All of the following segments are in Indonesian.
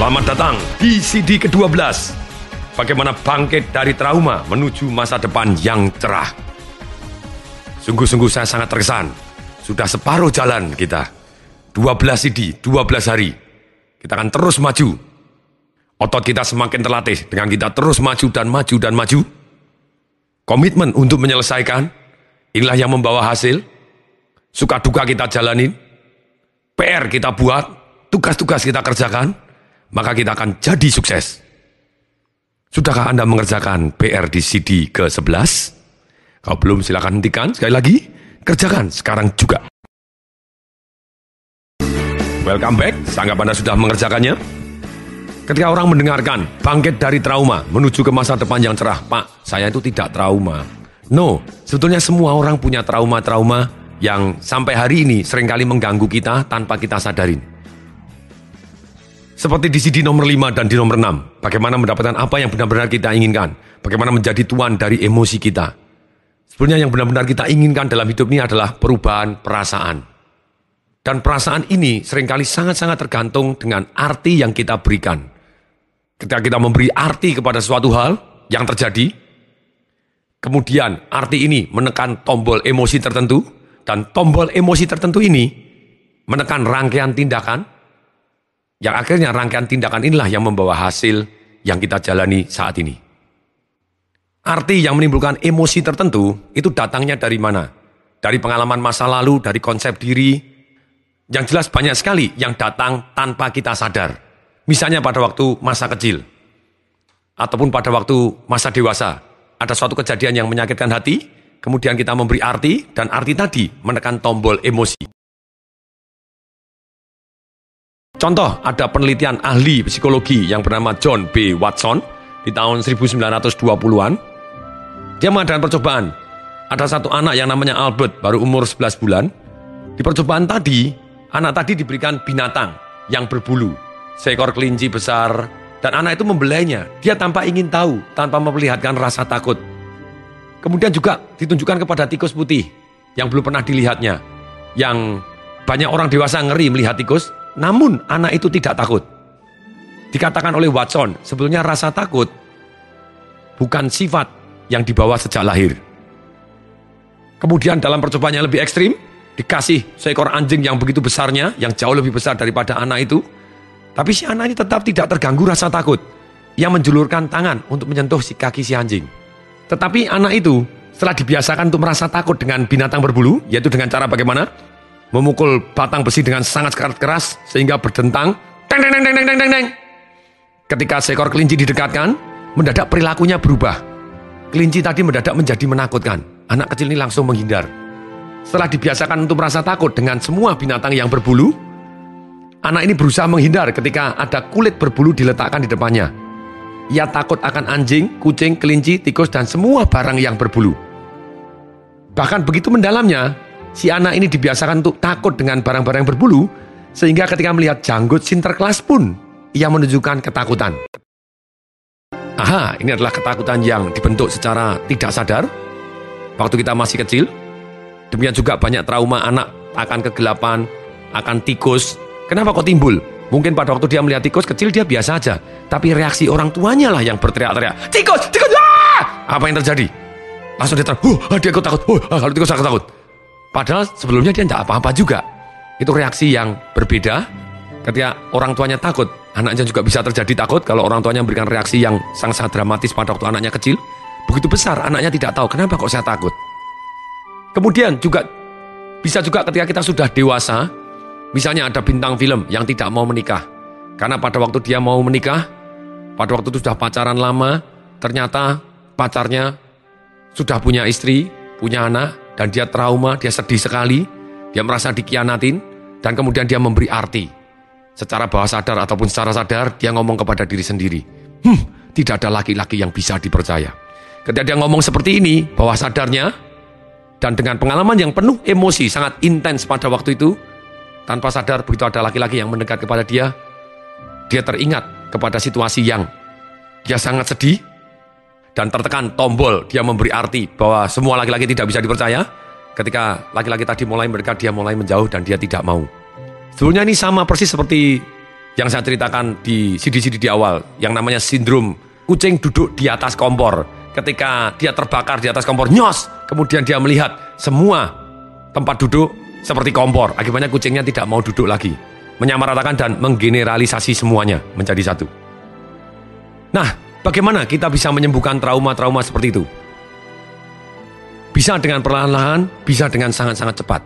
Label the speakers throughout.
Speaker 1: Selamat datang di CD ke-12. Bagaimana bangkit dari trauma menuju masa depan yang cerah. Sungguh-sungguh saya sangat terkesan. Sudah separuh jalan kita. 12 CD, 12 hari. Kita akan terus maju. Otot kita semakin terlatih dengan kita terus maju dan maju dan maju. Komitmen untuk menyelesaikan, inilah yang membawa hasil. Suka duka kita jalanin. PR kita buat, tugas-tugas kita kerjakan maka kita akan jadi sukses. Sudahkah Anda mengerjakan PR di CD ke-11? Kalau belum silakan hentikan sekali lagi, kerjakan sekarang juga. Welcome back, sanggap Anda sudah mengerjakannya? Ketika orang mendengarkan bangkit dari trauma menuju ke masa depan yang cerah, Pak, saya itu tidak trauma. No, sebetulnya semua orang punya trauma-trauma yang sampai hari ini sering kali mengganggu kita tanpa kita sadarin. Seperti di CD nomor 5 dan di nomor 6, bagaimana mendapatkan apa yang benar-benar kita inginkan, bagaimana menjadi tuan dari emosi kita. Sebenarnya yang benar-benar kita inginkan dalam hidup ini adalah perubahan perasaan. Dan perasaan ini sering kali sangat-sangat tergantung dengan arti yang kita berikan. Ketika kita memberi arti kepada suatu hal yang terjadi, kemudian arti ini menekan tombol emosi tertentu, dan tombol emosi tertentu ini menekan rangkaian tindakan yang akhirnya rangkaian tindakan inilah yang membawa hasil yang kita jalani saat ini. Arti yang menimbulkan emosi tertentu itu datangnya dari mana? Dari pengalaman masa lalu, dari konsep diri. Yang jelas banyak sekali yang datang tanpa kita sadar. Misalnya pada waktu masa kecil. Ataupun pada waktu masa dewasa. Ada suatu kejadian yang menyakitkan hati, kemudian kita memberi arti, dan arti tadi menekan tombol emosi. Contoh, ada penelitian ahli psikologi yang bernama John B. Watson di tahun 1920-an. Dia mengadakan percobaan. Ada satu anak yang namanya Albert, baru umur 11 bulan. Di percobaan tadi, anak tadi diberikan binatang yang berbulu. Seekor kelinci besar, dan anak itu membelainya. Dia tanpa ingin tahu, tanpa memperlihatkan rasa takut. Kemudian juga ditunjukkan kepada tikus putih yang belum pernah dilihatnya. Yang banyak orang dewasa ngeri melihat tikus, namun anak itu tidak takut. Dikatakan oleh Watson, sebetulnya rasa takut bukan sifat yang dibawa sejak lahir. Kemudian dalam percobaan yang lebih ekstrim, dikasih seekor anjing yang begitu besarnya, yang jauh lebih besar daripada anak itu. Tapi si anak ini tetap tidak terganggu rasa takut. Ia menjulurkan tangan untuk menyentuh si kaki si anjing. Tetapi anak itu setelah dibiasakan untuk merasa takut dengan binatang berbulu, yaitu dengan cara bagaimana? Memukul batang besi dengan sangat keras sehingga berdentang. Teng, teng, teng, teng, teng, teng, teng. Ketika seekor kelinci didekatkan, mendadak perilakunya berubah. Kelinci tadi mendadak menjadi menakutkan. Anak kecil ini langsung menghindar. Setelah dibiasakan untuk merasa takut dengan semua binatang yang berbulu, anak ini berusaha menghindar ketika ada kulit berbulu diletakkan di depannya. Ia takut akan anjing, kucing, kelinci, tikus, dan semua barang yang berbulu. Bahkan begitu mendalamnya, Si anak ini dibiasakan untuk takut dengan barang-barang berbulu, sehingga ketika melihat janggut Sinterklas pun, ia menunjukkan ketakutan. Aha, ini adalah ketakutan yang dibentuk secara tidak sadar waktu kita masih kecil. Demikian juga banyak trauma anak akan kegelapan, akan tikus. Kenapa kok timbul? Mungkin pada waktu dia melihat tikus kecil dia biasa aja, tapi reaksi orang tuanya lah yang berteriak-teriak. Tikus, tikus, ah! Apa yang terjadi? Langsung dia terang, huh, dia takut, takut, huh, kalau tikus aku takut. Padahal sebelumnya dia tidak apa-apa juga. Itu reaksi yang berbeda ketika orang tuanya takut. Anaknya juga bisa terjadi takut kalau orang tuanya memberikan reaksi yang sangat-sangat dramatis pada waktu anaknya kecil. Begitu besar anaknya tidak tahu kenapa kok saya takut. Kemudian juga bisa juga ketika kita sudah dewasa, misalnya ada bintang film yang tidak mau menikah. Karena pada waktu dia mau menikah, pada waktu itu sudah pacaran lama, ternyata pacarnya sudah punya istri, punya anak, dan dia trauma, dia sedih sekali, dia merasa dikianatin, dan kemudian dia memberi arti. Secara bawah sadar ataupun secara sadar, dia ngomong kepada diri sendiri, Hmm, tidak ada laki-laki yang bisa dipercaya. Ketika dia ngomong seperti ini, bawah sadarnya, dan dengan pengalaman yang penuh emosi, sangat intens pada waktu itu, tanpa sadar begitu ada laki-laki yang mendekat kepada dia, dia teringat kepada situasi yang dia sangat sedih, dan tertekan tombol dia memberi arti bahwa semua laki-laki tidak bisa dipercaya ketika laki-laki tadi mulai mendekat dia mulai menjauh dan dia tidak mau sebetulnya ini sama persis seperti yang saya ceritakan di CD-CD di awal, yang namanya sindrom kucing duduk di atas kompor. Ketika dia terbakar di atas kompor, nyos! Kemudian dia melihat semua tempat duduk seperti kompor. Akibatnya kucingnya tidak mau duduk lagi. Menyamaratakan dan menggeneralisasi semuanya menjadi satu. Nah, bagaimana kita bisa menyembuhkan trauma-trauma seperti itu? Bisa dengan perlahan-lahan, bisa dengan sangat-sangat cepat.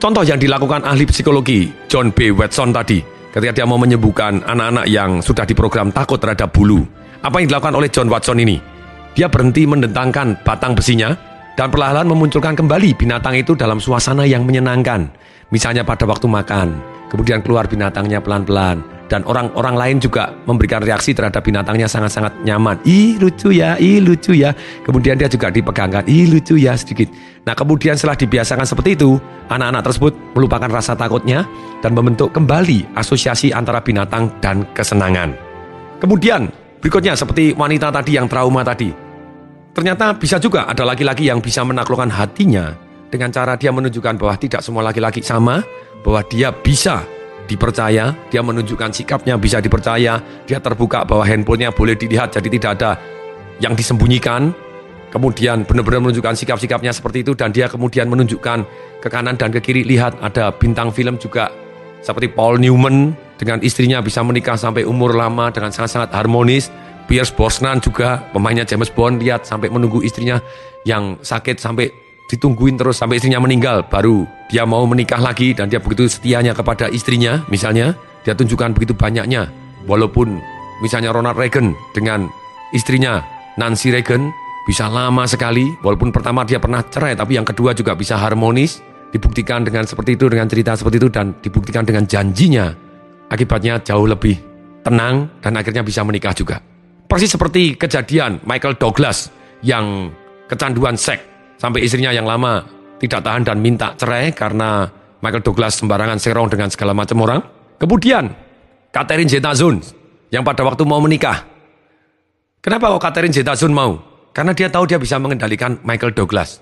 Speaker 1: Contoh yang dilakukan ahli psikologi John B. Watson tadi, ketika dia mau menyembuhkan anak-anak yang sudah diprogram takut terhadap bulu. Apa yang dilakukan oleh John Watson ini? Dia berhenti mendentangkan batang besinya dan perlahan memunculkan kembali binatang itu dalam suasana yang menyenangkan. Misalnya pada waktu makan, kemudian keluar binatangnya pelan-pelan, dan orang-orang lain juga memberikan reaksi terhadap binatangnya sangat-sangat nyaman. Ih lucu ya, ih lucu ya. Kemudian dia juga dipegangkan, ih lucu ya sedikit. Nah kemudian setelah dibiasakan seperti itu, anak-anak tersebut melupakan rasa takutnya dan membentuk kembali asosiasi antara binatang dan kesenangan. Kemudian berikutnya seperti wanita tadi yang trauma tadi. Ternyata bisa juga ada laki-laki yang bisa menaklukkan hatinya dengan cara dia menunjukkan bahwa tidak semua laki-laki sama, bahwa dia bisa dipercaya, dia menunjukkan sikapnya bisa dipercaya, dia terbuka bahwa handphonenya boleh dilihat jadi tidak ada yang disembunyikan, kemudian benar-benar menunjukkan sikap-sikapnya seperti itu dan dia kemudian menunjukkan ke kanan dan ke kiri lihat ada bintang film juga seperti Paul Newman dengan istrinya bisa menikah sampai umur lama dengan sangat-sangat harmonis. Pierce Brosnan juga pemainnya James Bond lihat sampai menunggu istrinya yang sakit sampai ditungguin terus sampai istrinya meninggal. Baru dia mau menikah lagi dan dia begitu setianya kepada istrinya misalnya dia tunjukkan begitu banyaknya. Walaupun misalnya Ronald Reagan dengan istrinya Nancy Reagan bisa lama sekali walaupun pertama dia pernah cerai tapi yang kedua juga bisa harmonis dibuktikan dengan seperti itu dengan cerita seperti itu dan dibuktikan dengan janjinya. Akibatnya jauh lebih tenang dan akhirnya bisa menikah juga. Persis seperti kejadian Michael Douglas yang kecanduan seks Sampai istrinya yang lama tidak tahan dan minta cerai karena Michael Douglas sembarangan serong dengan segala macam orang. Kemudian, Catherine Zeta-Jones yang pada waktu mau menikah. Kenapa kok Catherine Zeta-Jones mau? Karena dia tahu dia bisa mengendalikan Michael Douglas.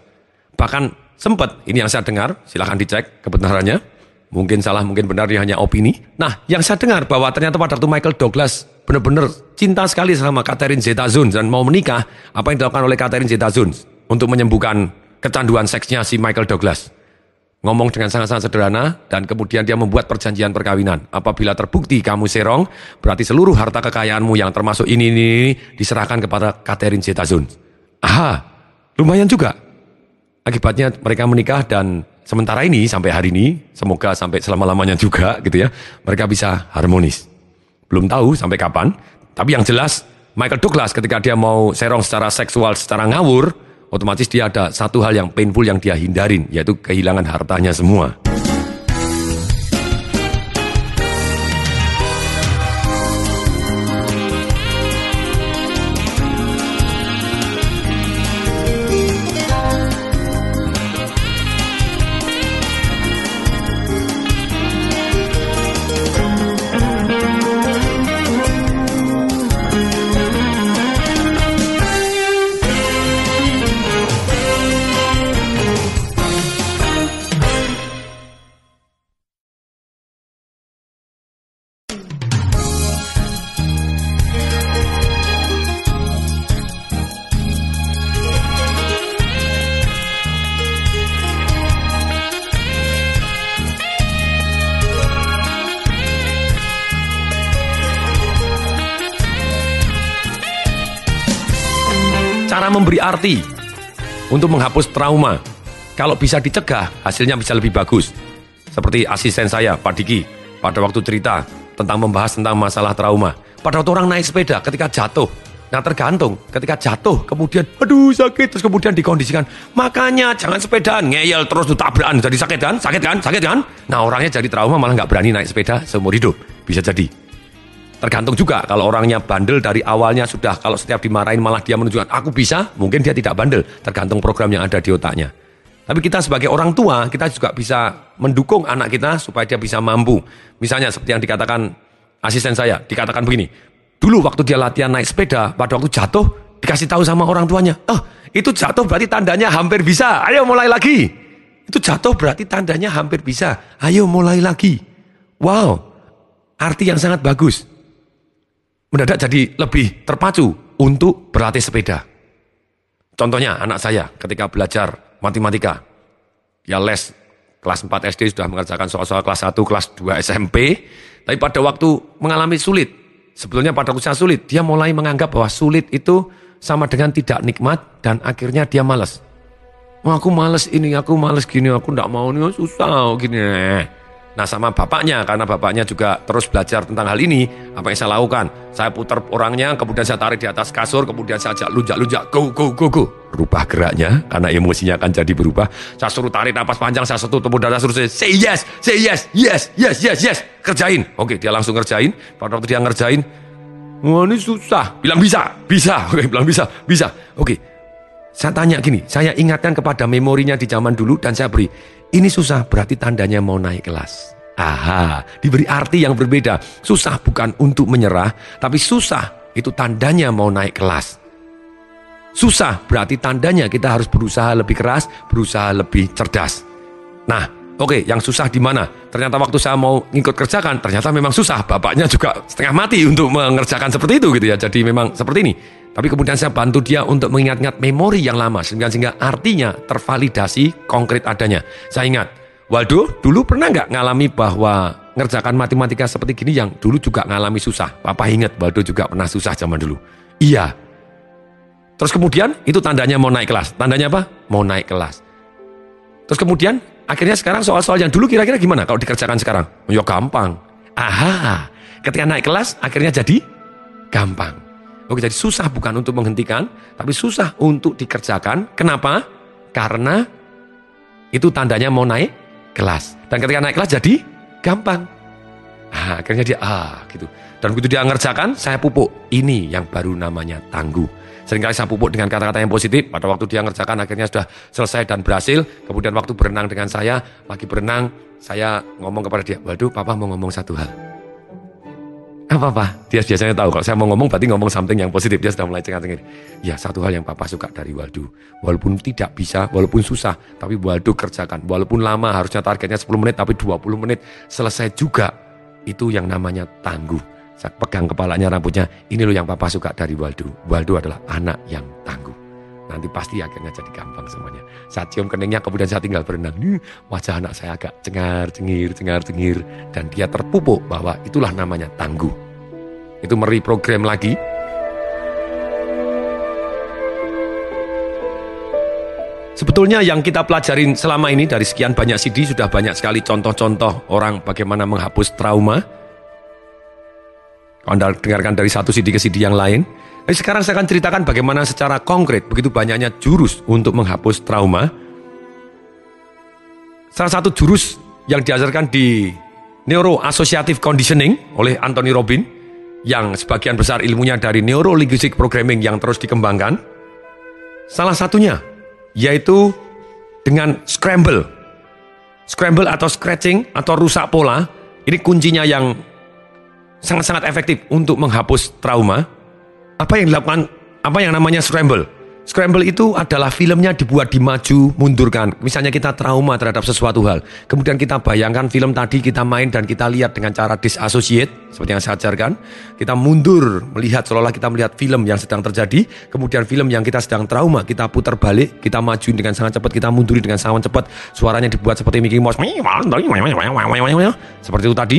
Speaker 1: Bahkan sempat, ini yang saya dengar, silahkan dicek kebenarannya. Mungkin salah, mungkin benar, dia hanya opini. Nah, yang saya dengar bahwa ternyata pada waktu Michael Douglas benar-benar cinta sekali sama Catherine Zeta-Jones dan mau menikah, apa yang dilakukan oleh Catherine Zeta-Jones? Untuk menyembuhkan kecanduan seksnya si Michael Douglas. Ngomong dengan sangat-sangat sederhana dan kemudian dia membuat perjanjian perkawinan. Apabila terbukti kamu serong, berarti seluruh harta kekayaanmu yang termasuk ini ini, ini diserahkan kepada Catherine Zeta-Jones. Aha, lumayan juga. Akibatnya mereka menikah dan sementara ini sampai hari ini, semoga sampai selama-lamanya juga gitu ya, mereka bisa harmonis. Belum tahu sampai kapan, tapi yang jelas Michael Douglas ketika dia mau serong secara seksual, secara ngawur, otomatis dia ada satu hal yang painful yang dia hindarin, yaitu kehilangan hartanya semua. Arti. Untuk menghapus trauma. Kalau bisa dicegah, hasilnya bisa lebih bagus. Seperti asisten saya, Pak Diki, pada waktu cerita tentang membahas tentang masalah trauma. Pada waktu orang naik sepeda ketika jatuh, Nah tergantung ketika jatuh kemudian aduh sakit. Terus kemudian dikondisikan makanya jangan sepedaan ngeyel terus tabrakan. Jadi sakit kan? Sakit kan? Sakit kan? Nah orangnya jadi trauma malah nggak berani naik sepeda seumur hidup. Bisa jadi Tergantung juga kalau orangnya bandel dari awalnya sudah kalau setiap dimarahin malah dia menunjukkan aku bisa, mungkin dia tidak bandel. Tergantung program yang ada di otaknya. Tapi kita sebagai orang tua, kita juga bisa mendukung anak kita supaya dia bisa mampu. Misalnya seperti yang dikatakan asisten saya, dikatakan begini. Dulu waktu dia latihan naik sepeda, pada waktu jatuh, dikasih tahu sama orang tuanya. Oh, itu jatuh berarti tandanya hampir bisa. Ayo mulai lagi. Itu jatuh berarti tandanya hampir bisa. Ayo mulai lagi. Wow, arti yang sangat bagus. Mendadak jadi lebih terpacu untuk berlatih sepeda. Contohnya anak saya ketika belajar matematika, ya les kelas 4 SD sudah mengerjakan soal-soal kelas 1, kelas 2 SMP, tapi pada waktu mengalami sulit, sebetulnya pada usia sulit, dia mulai menganggap bahwa sulit itu sama dengan tidak nikmat dan akhirnya dia malas. Oh, aku males ini, aku males gini, aku tidak mau nih, susah gini. Nah sama bapaknya, karena bapaknya juga terus belajar tentang hal ini, apa yang saya lakukan? Saya putar orangnya, kemudian saya tarik di atas kasur, kemudian saya ajak lunjak-lunjak, go, go, go, go. Rubah geraknya, karena emosinya akan jadi berubah. Saya suruh tarik napas panjang, saya setup tepuk dada, suruh saya, say yes, say yes, yes, yes, yes, yes. Kerjain. Oke, dia langsung kerjain. Pada waktu dia ngerjain, wah ini susah. Bilang bisa, bisa. Oke, bilang bisa, bisa. Oke, saya tanya gini, saya ingatkan kepada memorinya di zaman dulu dan saya beri, ini susah berarti tandanya mau naik kelas. Aha, diberi arti yang berbeda. Susah bukan untuk menyerah, tapi susah itu tandanya mau naik kelas. Susah berarti tandanya kita harus berusaha lebih keras, berusaha lebih cerdas. Nah, oke, okay, yang susah di mana? Ternyata waktu saya mau ngikut kerjakan, ternyata memang susah. Bapaknya juga setengah mati untuk mengerjakan seperti itu gitu ya. Jadi memang seperti ini. Tapi kemudian saya bantu dia untuk mengingat-ingat memori yang lama sehingga, artinya tervalidasi konkret adanya. Saya ingat, Waldo dulu pernah nggak ngalami bahwa ngerjakan matematika seperti gini yang dulu juga ngalami susah. Papa ingat Waldo juga pernah susah zaman dulu. Iya. Terus kemudian itu tandanya mau naik kelas. Tandanya apa? Mau naik kelas. Terus kemudian akhirnya sekarang soal-soal yang dulu kira-kira gimana kalau dikerjakan sekarang? Ya gampang. Aha, ketika naik kelas akhirnya jadi gampang. Oke, jadi susah bukan untuk menghentikan, tapi susah untuk dikerjakan. Kenapa? Karena itu tandanya mau naik kelas. Dan ketika naik kelas jadi gampang. Ah, akhirnya dia, ah gitu. Dan begitu dia ngerjakan, saya pupuk. Ini yang baru namanya tangguh. Seringkali saya pupuk dengan kata-kata yang positif. Pada waktu dia ngerjakan akhirnya sudah selesai dan berhasil. Kemudian waktu berenang dengan saya, lagi berenang, saya ngomong kepada dia, waduh papa mau ngomong satu hal. Apa apa? Dia biasanya tahu kalau saya mau ngomong berarti ngomong something yang positif. Dia sudah mulai cengar-cengir. Ya satu hal yang papa suka dari Waldo. Walaupun tidak bisa, walaupun susah, tapi Waldo kerjakan. Walaupun lama harusnya targetnya 10 menit tapi 20 menit selesai juga. Itu yang namanya tangguh. Saya pegang kepalanya rambutnya. Ini loh yang papa suka dari Waldo. Waldo adalah anak yang tangguh. Nanti pasti akhirnya jadi gampang semuanya. Saat cium keningnya kemudian saya tinggal berenang. Wajah anak saya agak cengar, cengir, cengar, cengir. Dan dia terpupuk bahwa itulah namanya tangguh. Itu meri program lagi. Sebetulnya yang kita pelajarin selama ini dari sekian banyak CD sudah banyak sekali contoh-contoh orang bagaimana menghapus trauma. Anda dengarkan dari satu CD ke CD yang lain, jadi sekarang saya akan ceritakan bagaimana secara konkret begitu banyaknya jurus untuk menghapus trauma. Salah satu jurus yang diajarkan di Neuro Associative Conditioning oleh Anthony Robin yang sebagian besar ilmunya dari Neuro Linguistic Programming yang terus dikembangkan. Salah satunya yaitu dengan scramble. Scramble atau scratching atau rusak pola ini kuncinya yang sangat-sangat efektif untuk menghapus trauma apa yang dilakukan apa yang namanya scramble Scramble itu adalah filmnya dibuat dimaju, mundurkan. Misalnya kita trauma terhadap sesuatu hal. Kemudian kita bayangkan film tadi kita main dan kita lihat dengan cara disassociate. Seperti yang saya ajarkan. Kita mundur, melihat seolah-olah kita melihat film yang sedang terjadi. Kemudian film yang kita sedang trauma, kita putar balik. Kita maju dengan sangat cepat, kita munduri dengan sangat cepat. Suaranya dibuat seperti Mickey Mouse. Seperti itu tadi.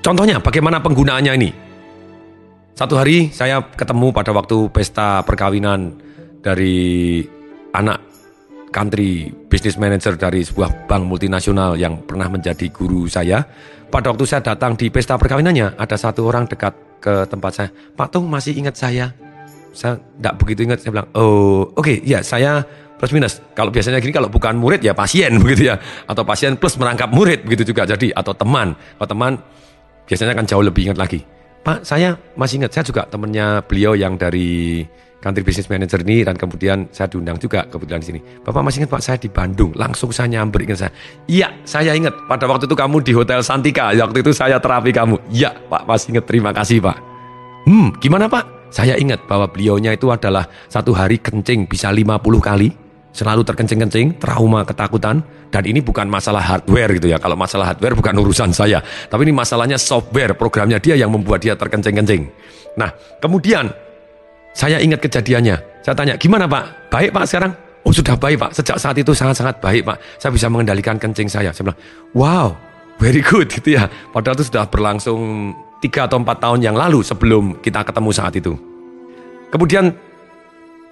Speaker 1: Contohnya, bagaimana penggunaannya ini? Satu hari saya ketemu pada waktu pesta perkawinan dari anak country business manager dari sebuah bank multinasional yang pernah menjadi guru saya. Pada waktu saya datang di pesta perkawinannya, ada satu orang dekat ke tempat saya. Pak Tung masih ingat saya? Saya tidak begitu ingat. Saya bilang, oh oke, okay, ya saya plus minus. Kalau biasanya gini, kalau bukan murid ya pasien begitu ya. Atau pasien plus merangkap murid begitu juga. Jadi, atau teman. Kalau teman biasanya akan jauh lebih ingat lagi. Pak, saya masih ingat, saya juga temennya beliau yang dari country business manager ini dan kemudian saya diundang juga kebetulan di sini. Bapak masih ingat Pak saya di Bandung, langsung saya nyamber ingat saya. Iya, saya ingat pada waktu itu kamu di Hotel Santika, waktu itu saya terapi kamu. Iya, Pak masih ingat, terima kasih Pak. Hmm, gimana Pak? Saya ingat bahwa beliaunya itu adalah satu hari kencing bisa 50 kali. Selalu terkencing-kencing, trauma, ketakutan, dan ini bukan masalah hardware gitu ya. Kalau masalah hardware bukan urusan saya, tapi ini masalahnya software, programnya dia yang membuat dia terkencing-kencing. Nah, kemudian saya ingat kejadiannya. Saya tanya, gimana Pak? Baik Pak sekarang? Oh sudah baik Pak, sejak saat itu sangat-sangat baik Pak. Saya bisa mengendalikan kencing saya. Saya bilang, wow, very good gitu ya. Padahal itu sudah berlangsung tiga atau empat tahun yang lalu sebelum kita ketemu saat itu. Kemudian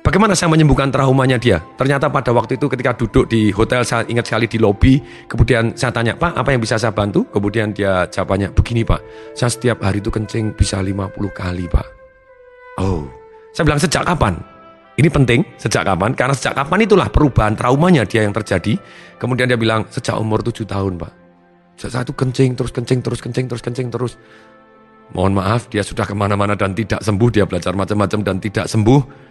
Speaker 1: Bagaimana saya menyembuhkan traumanya dia? Ternyata pada waktu itu ketika duduk di hotel, saya ingat sekali di lobi, kemudian saya tanya, Pak, apa yang bisa saya bantu? Kemudian dia jawabannya, begini Pak, saya setiap hari itu kencing bisa 50 kali Pak. Oh, saya bilang sejak kapan? Ini penting, sejak kapan? Karena sejak kapan itulah perubahan traumanya dia yang terjadi. Kemudian dia bilang, sejak umur 7 tahun Pak. Sejak saat itu kencing, terus kencing, terus kencing, terus kencing, terus. Mohon maaf, dia sudah ke mana-mana dan tidak sembuh, dia belajar macam-macam dan tidak sembuh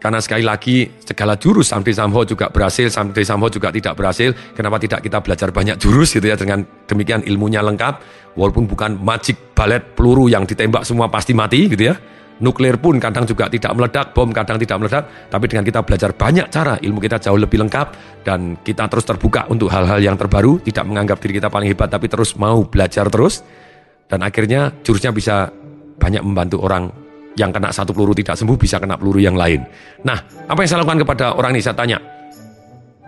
Speaker 1: karena sekali lagi segala jurus sampai Samho juga berhasil, sampai Samho juga tidak berhasil. Kenapa tidak kita belajar banyak jurus gitu ya dengan demikian ilmunya lengkap. Walaupun bukan magic balet peluru yang ditembak semua pasti mati gitu ya. Nuklir pun kadang juga tidak meledak, bom kadang tidak meledak. Tapi dengan kita belajar banyak cara, ilmu kita jauh lebih lengkap. Dan kita terus terbuka untuk hal-hal yang terbaru. Tidak menganggap diri kita paling hebat, tapi terus mau belajar terus. Dan akhirnya jurusnya bisa banyak membantu orang yang kena satu peluru tidak sembuh bisa kena peluru yang lain. Nah, apa yang saya lakukan kepada orang ini? Saya tanya.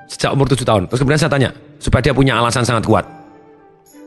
Speaker 1: Sejak umur tujuh tahun. Terus kemudian saya tanya. Supaya dia punya alasan sangat kuat.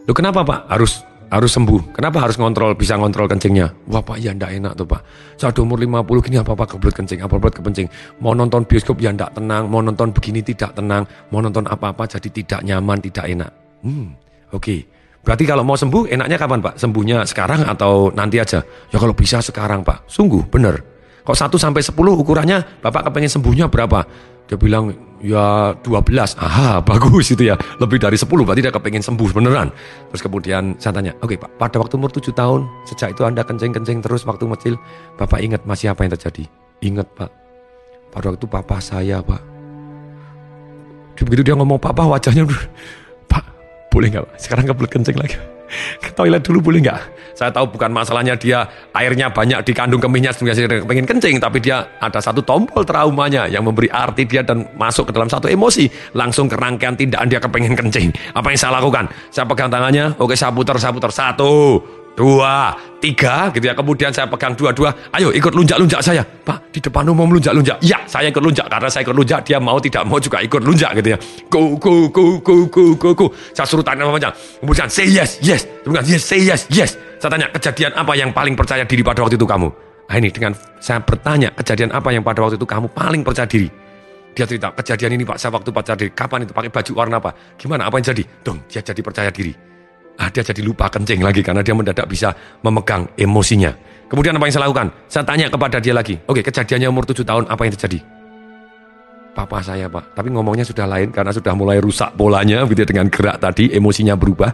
Speaker 1: Loh kenapa Pak? Harus harus sembuh. Kenapa harus ngontrol, bisa ngontrol kencingnya? Wah Pak, ya ndak enak tuh Pak. Saya udah umur 50 gini apa-apa kebelet kencing, apa-apa kepencing. Mau nonton bioskop ya ndak tenang, mau nonton begini tidak tenang, mau nonton apa-apa jadi tidak nyaman, tidak enak. Hmm, oke. Okay. Berarti kalau mau sembuh enaknya kapan Pak? Sembuhnya sekarang atau nanti aja? Ya kalau bisa sekarang Pak. Sungguh benar. Kok 1 sampai 10 ukurannya Bapak kepengen sembuhnya berapa? Dia bilang ya 12. Aha, bagus itu ya. Lebih dari 10 berarti dia kepengen sembuh beneran. Terus kemudian saya tanya, "Oke, okay, Pak, pada waktu umur 7 tahun, sejak itu Anda kencing-kencing terus waktu kecil, Bapak ingat masih apa yang terjadi?" Ingat, Pak. Pada waktu papa saya, Pak. Begitu dia ngomong papa wajahnya boleh nggak? Sekarang kebelet kencing lagi. Ke toilet dulu boleh nggak? Saya tahu bukan masalahnya dia airnya banyak dikandung kemihnya sehingga pengen kencing, tapi dia ada satu tombol traumanya yang memberi arti dia dan masuk ke dalam satu emosi. Langsung ke rangkaian tindakan dia kepengen kencing. Apa yang saya lakukan? Saya pegang tangannya, oke saya putar, saya putar. Satu, dua, tiga gitu ya. Kemudian saya pegang dua-dua. Ayo ikut lunjak-lunjak saya. Pak, di depan umum lunjak-lunjak. Ya, saya ikut lunjak. Karena saya ikut lunjak, dia mau tidak mau juga ikut lunjak gitu ya. Go, go, go, go, go, go, go. Saya suruh tanya apa Kemudian say yes, yes. Kemudian yes, say yes, yes. Saya tanya, kejadian apa yang paling percaya diri pada waktu itu kamu? Nah ini dengan saya bertanya, kejadian apa yang pada waktu itu kamu paling percaya diri? Dia cerita, kejadian ini Pak, saya waktu percaya diri. Kapan itu pakai baju warna apa? Gimana, apa yang jadi? Dong, dia jadi percaya diri ah, dia jadi lupa kencing lagi karena dia mendadak bisa memegang emosinya. Kemudian apa yang saya lakukan? Saya tanya kepada dia lagi, oke kejadiannya umur 7 tahun apa yang terjadi? Papa saya pak, tapi ngomongnya sudah lain karena sudah mulai rusak polanya gitu ya, dengan gerak tadi, emosinya berubah.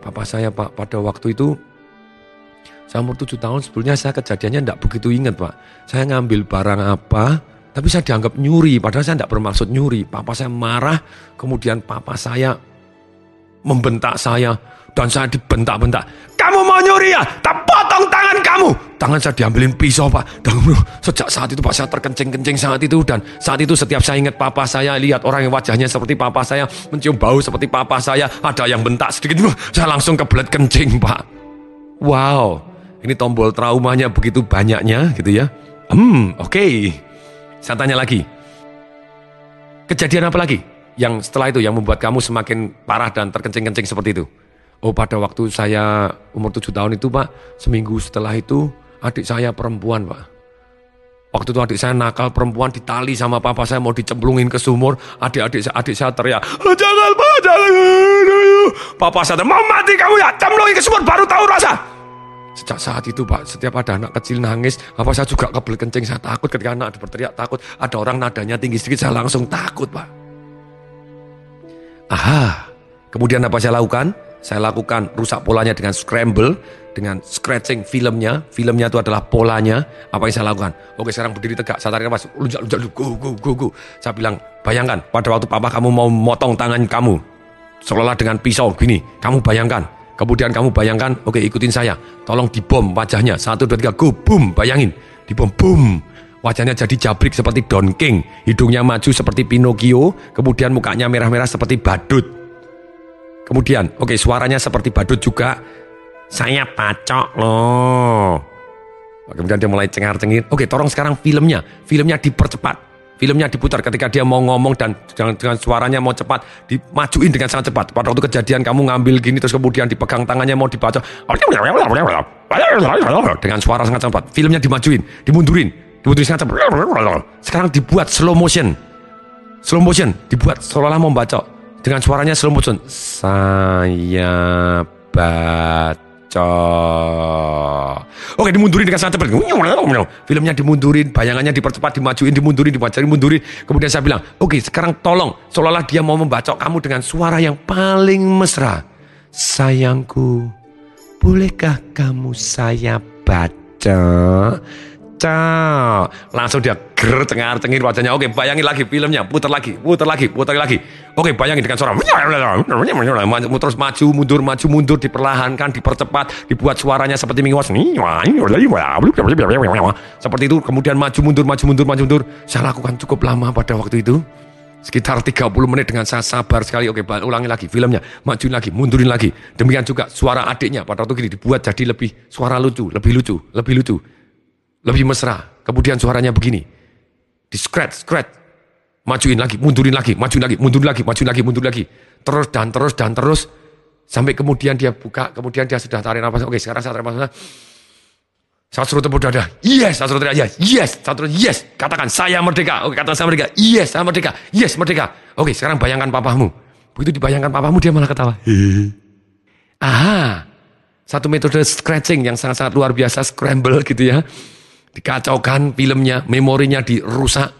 Speaker 1: Papa saya pak, pada waktu itu saya umur 7 tahun sebetulnya saya kejadiannya tidak begitu ingat pak. Saya ngambil barang apa, tapi saya dianggap nyuri, padahal saya tidak bermaksud nyuri. Papa saya marah, kemudian papa saya membentak saya, dan saya dibentak-bentak. Kamu mau nyuri ya? Tak potong tangan kamu. Tangan saya diambilin pisau pak. Dan sejak saat itu pak saya terkencing-kencing saat itu. Dan saat itu setiap saya ingat papa saya. Lihat orang yang wajahnya seperti papa saya. Mencium bau seperti papa saya. Ada yang bentak sedikit. Saya langsung kebelet kencing pak. Wow. Ini tombol traumanya begitu banyaknya gitu ya. Hmm oke. Okay. Saya tanya lagi. Kejadian apa lagi? Yang setelah itu yang membuat kamu semakin parah dan terkencing-kencing seperti itu? Oh pada waktu saya umur tujuh tahun itu Pak, seminggu setelah itu adik saya perempuan Pak. Waktu itu adik saya nakal perempuan ditali sama papa saya mau dicemplungin ke sumur. Adik-adik saya, adik saya teriak, oh, jangan pak, jangan. Papa saya mau mati kamu ya, cemplungin ke sumur baru tahu rasa. Sejak saat itu pak, setiap ada anak kecil nangis, apa saya juga kebel kencing, saya takut ketika anak berteriak takut. Ada orang nadanya tinggi sedikit, saya langsung takut pak. Aha, kemudian apa saya lakukan? Saya lakukan rusak polanya dengan scramble, dengan scratching filmnya. Filmnya itu adalah polanya. Apa yang saya lakukan? Oke sekarang berdiri tegak. Saya tarik nafas. Lunjak, lunjak, go, go, go, go. Saya bilang, bayangkan pada waktu papa kamu mau motong tangan kamu. Seolah dengan pisau gini. Kamu bayangkan. Kemudian kamu bayangkan, oke ikutin saya. Tolong dibom wajahnya. Satu, dua, tiga, go, boom. Bayangin. Dibom, boom. Wajahnya jadi jabrik seperti Don King, hidungnya maju seperti Pinocchio, kemudian mukanya merah-merah seperti badut. Kemudian, oke okay, suaranya seperti badut juga. Saya pacok loh. Kemudian dia mulai cengar-cengir. Oke, okay, tolong sekarang filmnya. Filmnya dipercepat. Filmnya diputar ketika dia mau ngomong dan dengan, dengan suaranya mau cepat, dimajuin dengan sangat cepat. Pada waktu kejadian kamu ngambil gini terus kemudian dipegang tangannya mau dibaca. Dengan suara sangat cepat. Filmnya dimajuin, dimundurin, dimundurin sangat cepat. Sekarang dibuat slow motion. Slow motion dibuat seolah-olah membaca dengan suaranya motion. Saya baca Oke dimundurin dengan sangat cepat. Filmnya dimundurin, bayangannya dipercepat, dimajuin, dimundurin, dimajuin, dimundurin. Kemudian saya bilang, oke sekarang tolong. Seolah-olah dia mau membacok kamu dengan suara yang paling mesra. Sayangku, bolehkah kamu saya baca? Cak. Langsung dia ger cengar cengir wajahnya. Oke, bayangin lagi filmnya, putar lagi, putar lagi, putar lagi. Oke, bayangin dengan suara terus maju, mundur, maju, mundur, diperlahankan, dipercepat, dibuat suaranya seperti mingus. Seperti itu, kemudian maju, mundur, maju, mundur, maju, mundur. Saya lakukan cukup lama pada waktu itu. Sekitar 30 menit dengan saya sabar sekali. Oke, ulangi lagi filmnya. Majuin lagi, mundurin lagi. Demikian juga suara adiknya pada waktu ini dibuat jadi lebih suara lucu, lebih lucu, lebih lucu lebih mesra. Kemudian suaranya begini. Di scratch, scratch. Majuin lagi, mundurin lagi, majuin lagi, mundurin lagi, majuin lagi, mundurin lagi. Terus dan terus dan terus. Sampai kemudian dia buka, kemudian dia sudah tarik nafas. Oke, sekarang saya tarik nafas. Saya suruh tepuk dada. Yes, saya suruh teriak yes. Yes, saya suruh yes. Katakan saya merdeka. Oke, katakan saya merdeka. Yes, saya merdeka. Yes, merdeka. Oke, sekarang bayangkan papamu. Begitu dibayangkan papamu, dia malah ketawa. Aha, satu metode scratching yang sangat-sangat luar biasa, scramble gitu ya dikacaukan filmnya, memorinya dirusak.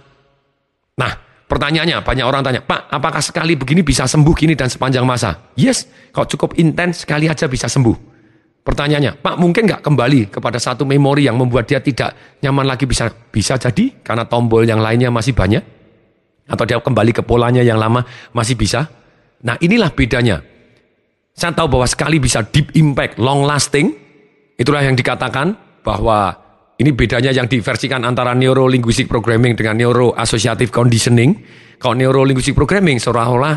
Speaker 1: Nah, pertanyaannya banyak orang tanya, Pak, apakah sekali begini bisa sembuh gini dan sepanjang masa? Yes, kalau cukup intens sekali aja bisa sembuh. Pertanyaannya, Pak, mungkin nggak kembali kepada satu memori yang membuat dia tidak nyaman lagi bisa bisa jadi karena tombol yang lainnya masih banyak? Atau dia kembali ke polanya yang lama masih bisa? Nah, inilah bedanya. Saya tahu bahwa sekali bisa deep impact, long lasting, itulah yang dikatakan bahwa ini bedanya yang diversikan antara neuro linguistic programming dengan neuro associative conditioning. Kalau neuro linguistic programming seolah-olah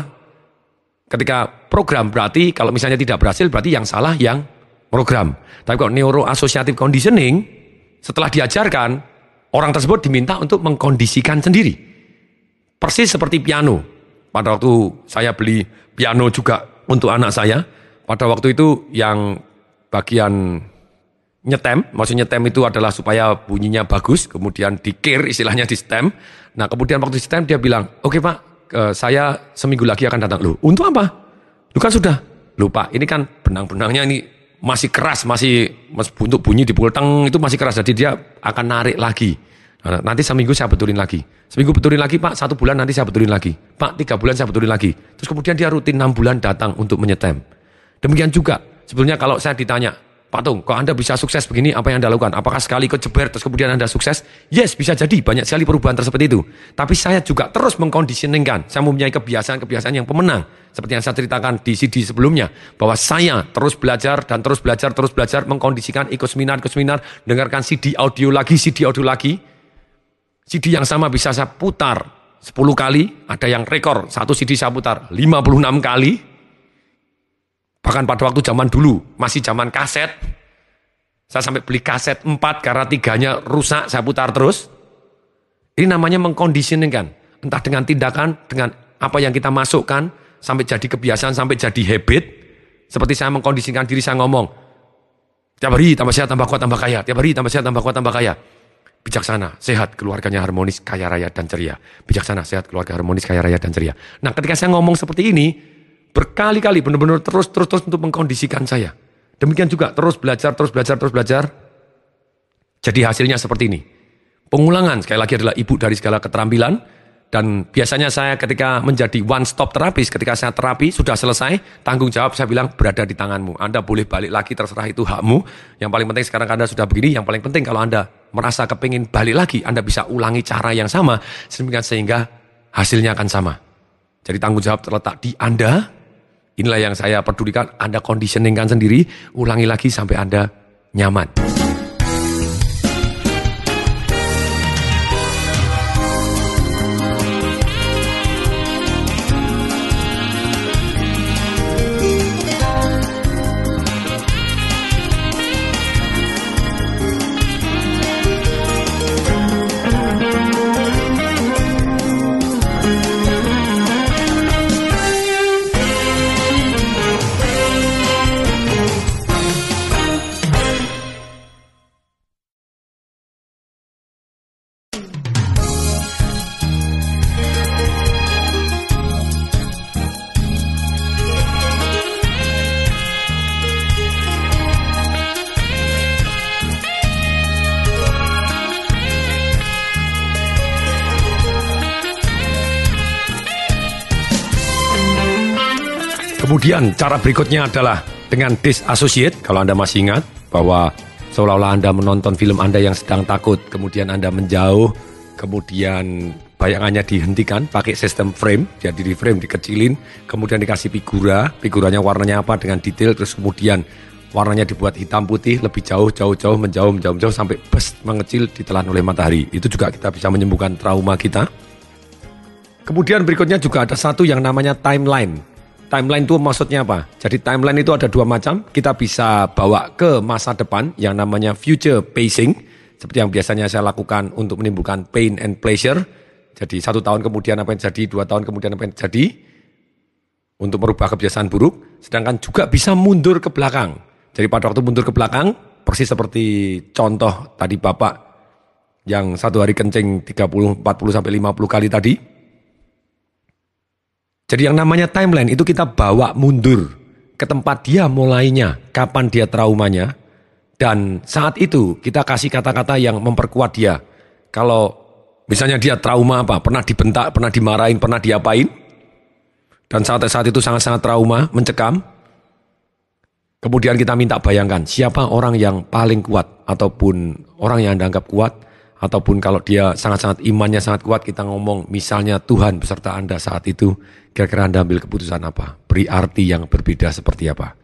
Speaker 1: ketika program berarti kalau misalnya tidak berhasil berarti yang salah yang program. Tapi kalau neuro associative conditioning setelah diajarkan orang tersebut diminta untuk mengkondisikan sendiri. Persis seperti piano. Pada waktu saya beli piano juga untuk anak saya, pada waktu itu yang bagian nyetem, maksudnya nyetem itu adalah supaya bunyinya bagus, kemudian dikir istilahnya di stem. Nah kemudian waktu di stem dia bilang, oke okay, pak, saya seminggu lagi akan datang. Lu untuk apa? Lu kan sudah lupa. Ini kan benang-benangnya ini masih keras, masih untuk bunyi di teng itu masih keras. Jadi dia akan narik lagi. Nah, nanti seminggu saya betulin lagi. Seminggu betulin lagi pak, satu bulan nanti saya betulin lagi. Pak tiga bulan saya betulin lagi. Terus kemudian dia rutin enam bulan datang untuk menyetem. Demikian juga sebetulnya kalau saya ditanya, Pak Tung, kok Anda bisa sukses begini, apa yang Anda lakukan? Apakah sekali ikut terus kemudian Anda sukses? Yes, bisa jadi, banyak sekali perubahan tersebut itu. Tapi saya juga terus mengkondisioningkan, saya mempunyai kebiasaan-kebiasaan yang pemenang. Seperti yang saya ceritakan di CD sebelumnya, bahwa saya terus belajar dan terus belajar, terus belajar, mengkondisikan, ikut seminar, ikut seminar, dengarkan CD audio lagi, CD audio lagi. CD yang sama bisa saya putar 10 kali, ada yang rekor, satu CD saya putar 56 kali, Bahkan pada waktu zaman dulu, masih zaman kaset, saya sampai beli kaset 4 karena tiganya rusak, saya putar terus. Ini namanya mengkondisioningkan. Entah dengan tindakan, dengan apa yang kita masukkan, sampai jadi kebiasaan, sampai jadi habit. Seperti saya mengkondisikan diri saya ngomong, tiap hari tambah sehat, tambah kuat, tambah kaya. Tiap hari tambah sehat, tambah kuat, tambah kaya. Bijaksana, sehat, keluarganya harmonis, kaya raya, dan ceria. Bijaksana, sehat, keluarga harmonis, kaya raya, dan ceria. Nah ketika saya ngomong seperti ini, Berkali-kali benar-benar terus terus terus untuk mengkondisikan saya. Demikian juga terus belajar, terus belajar, terus belajar. Jadi hasilnya seperti ini. Pengulangan sekali lagi adalah ibu dari segala keterampilan. Dan biasanya saya ketika menjadi one stop terapis, ketika saya terapi sudah selesai, tanggung jawab saya bilang berada di tanganmu. Anda boleh balik lagi terserah itu hakmu. Yang paling penting sekarang Anda sudah begini, yang paling penting kalau Anda merasa kepingin balik lagi, Anda bisa ulangi cara yang sama, sehingga hasilnya akan sama. Jadi tanggung jawab terletak di Anda, Inilah yang saya pedulikan, Anda conditioningkan sendiri, ulangi lagi sampai Anda nyaman. Kemudian cara berikutnya adalah dengan disassociate, kalau Anda masih ingat bahwa seolah-olah Anda menonton film Anda yang sedang takut, kemudian Anda menjauh, kemudian bayangannya dihentikan pakai sistem frame, jadi di frame dikecilin, kemudian dikasih figura, figuranya warnanya apa dengan detail, terus kemudian warnanya dibuat hitam putih, lebih jauh, jauh, jauh, menjauh, menjauh, menjauh, sampai bes mengecil ditelan oleh matahari. Itu juga kita bisa menyembuhkan trauma kita. Kemudian berikutnya juga ada satu yang namanya timeline. Timeline itu maksudnya apa? Jadi timeline itu ada dua macam. Kita bisa bawa ke masa depan yang namanya future pacing. Seperti yang biasanya saya lakukan untuk menimbulkan pain and pleasure. Jadi satu tahun kemudian apa yang terjadi, dua tahun kemudian apa yang terjadi. Untuk merubah kebiasaan buruk. Sedangkan juga bisa mundur ke belakang. Jadi pada waktu mundur ke belakang, persis seperti contoh tadi Bapak yang satu hari kencing 30, 40 sampai 50 kali tadi jadi yang namanya timeline itu kita bawa mundur ke tempat dia mulainya, kapan dia traumanya, dan saat itu kita kasih kata-kata yang memperkuat dia. Kalau misalnya dia trauma apa, pernah dibentak, pernah dimarahin, pernah diapain, dan saat saat itu sangat-sangat trauma, mencekam, kemudian kita minta bayangkan siapa orang yang paling kuat ataupun orang yang Anda anggap kuat, ataupun kalau dia sangat-sangat imannya sangat kuat, kita ngomong misalnya Tuhan beserta Anda saat itu, kira-kira Anda ambil keputusan apa? Beri arti yang berbeda seperti apa?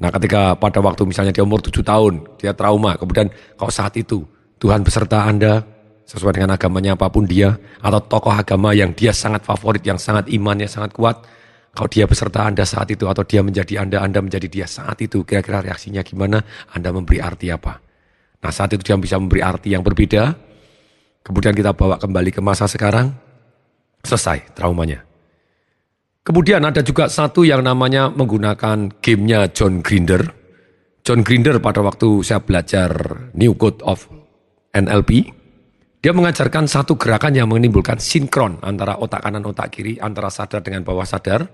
Speaker 1: Nah ketika pada waktu misalnya dia umur 7 tahun, dia trauma, kemudian kalau saat itu Tuhan beserta Anda, sesuai dengan agamanya apa pun dia, atau tokoh agama yang dia sangat favorit, yang sangat imannya sangat kuat, kalau dia beserta Anda saat itu, atau dia menjadi Anda, Anda menjadi dia saat itu, kira-kira reaksinya gimana? Anda memberi arti apa? Nah saat itu dia bisa memberi arti yang berbeda. Kemudian kita bawa kembali ke masa sekarang. Selesai traumanya. Kemudian ada juga satu yang namanya menggunakan gamenya John Grinder. John Grinder pada waktu saya belajar New Code of NLP, dia mengajarkan satu gerakan yang menimbulkan sinkron antara otak kanan otak kiri, antara sadar dengan bawah sadar.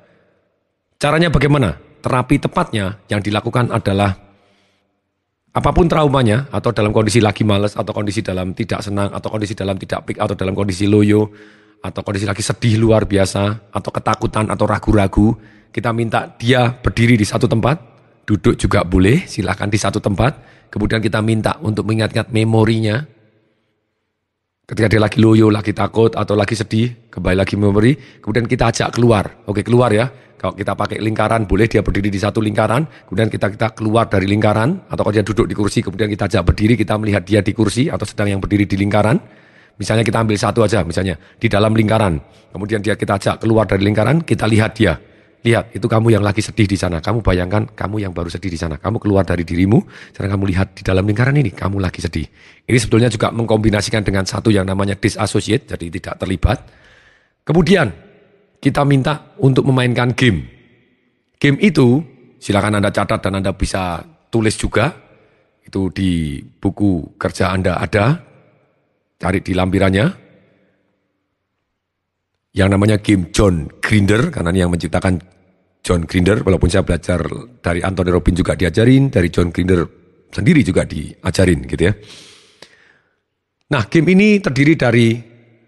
Speaker 1: Caranya bagaimana? Terapi tepatnya yang dilakukan adalah apa pun traumanya atau dalam kondisi lagi males atau kondisi dalam tidak senang atau kondisi dalam tidak pik atau dalam kondisi loyo atau kondisi lagi sedih luar biasa atau ketakutan atau ragu-ragu kita minta dia berdiri di satu tempat duduk juga boleh silahkan di satu tempat. Kemudian kita minta untuk mengingat-ingat memorinya. Ketika dia lagi loyo lagi takut atau lagi sedih kembali lagi memori kemudian kita ajak keluar. Oke keluar ya. Kalau kita pakai lingkaran, boleh dia berdiri di satu lingkaran, kemudian kita kita keluar dari lingkaran, atau kalau dia duduk di kursi, kemudian kita ajak berdiri, kita melihat dia di kursi, atau sedang yang berdiri di lingkaran. Misalnya kita ambil satu aja, misalnya di dalam lingkaran. Kemudian dia kita ajak keluar dari lingkaran, kita lihat dia. Lihat, itu kamu yang lagi sedih di sana. Kamu bayangkan kamu yang baru sedih di sana. Kamu keluar dari dirimu, sekarang kamu lihat di dalam lingkaran ini, kamu lagi sedih. Ini sebetulnya juga mengkombinasikan dengan satu yang namanya disassociate, jadi tidak terlibat. Kemudian kita minta untuk memainkan game. Game itu silakan Anda catat dan Anda bisa tulis juga. Itu di buku kerja Anda ada. Cari di lampirannya. Yang namanya game John Grinder, karena ini yang menciptakan John Grinder, walaupun saya belajar dari Anthony Robin juga diajarin, dari John Grinder sendiri juga diajarin gitu ya. Nah, game ini terdiri dari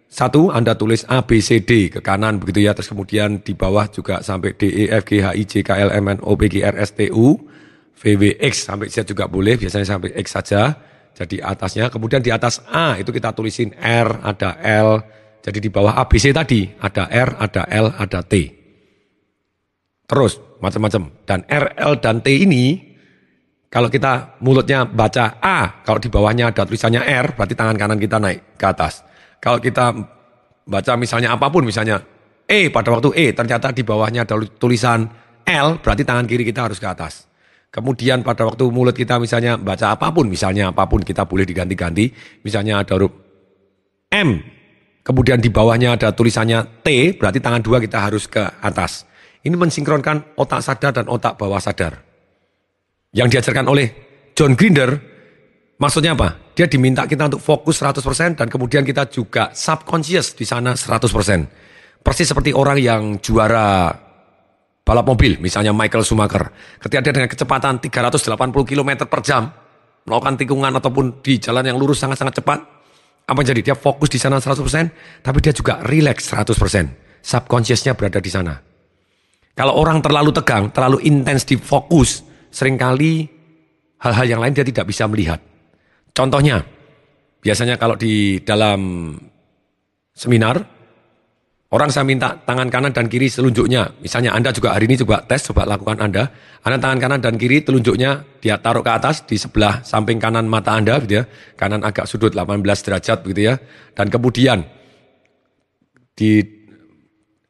Speaker 1: satu, Anda tulis A, B, C, D ke kanan begitu ya. Terus kemudian di bawah juga sampai D, E, F, G, H, I, J, K, L, M, N, O, P, Q, R, S, T, U, V, W, X sampai Z juga boleh. Biasanya sampai X saja. Jadi atasnya. Kemudian di atas A itu kita tulisin R, ada L. Jadi di bawah A, B, C tadi ada R, ada L, ada T. Terus macam-macam. Dan R, L, dan T ini kalau kita mulutnya baca A, kalau di bawahnya ada tulisannya R, berarti tangan kanan kita naik ke atas. Kalau kita baca misalnya apa pun, misalnya E pada waktu E, ternyata di bawahnya ada tulisan L, berarti tangan kiri kita harus ke atas. Kemudian pada waktu mulut kita misalnya baca apa pun, misalnya apa pun kita boleh diganti-ganti. Misalnya ada huruf M, kemudian di bawahnya ada tulisannya T, berarti tangan dua kita harus ke atas. Ini mensinkronkan otak sadar dan otak bawah sadar. Yang diajarkan oleh John Grinder, maksudnya apa? Dia diminta kita untuk fokus 100% dan kemudian kita juga subconscious di sana 100%. Persis seperti orang yang juara balap mobil, misalnya Michael Schumacher. Ketika dia dengan kecepatan 380 km per jam, melakukan tikungan ataupun di jalan yang lurus sangat-sangat cepat, apa yang jadi? Dia fokus di sana 100%, tapi dia juga relax 100%. Subconsciousnya berada di sana. Kalau orang terlalu tegang, terlalu intens di fokus, sering kali hal-hal yang lain dia tidak bisa melihat. Contohnya, biasanya kalau di dalam seminar, orang saya minta tangan kanan dan kiri selunjuknya. Misalnya Anda juga hari ini coba tes, coba lakukan Anda. Anda tangan kanan dan kiri telunjuknya dia taruh ke atas di sebelah samping kanan mata Anda, gitu ya. Kanan agak sudut 18 derajat, begitu ya. Dan kemudian di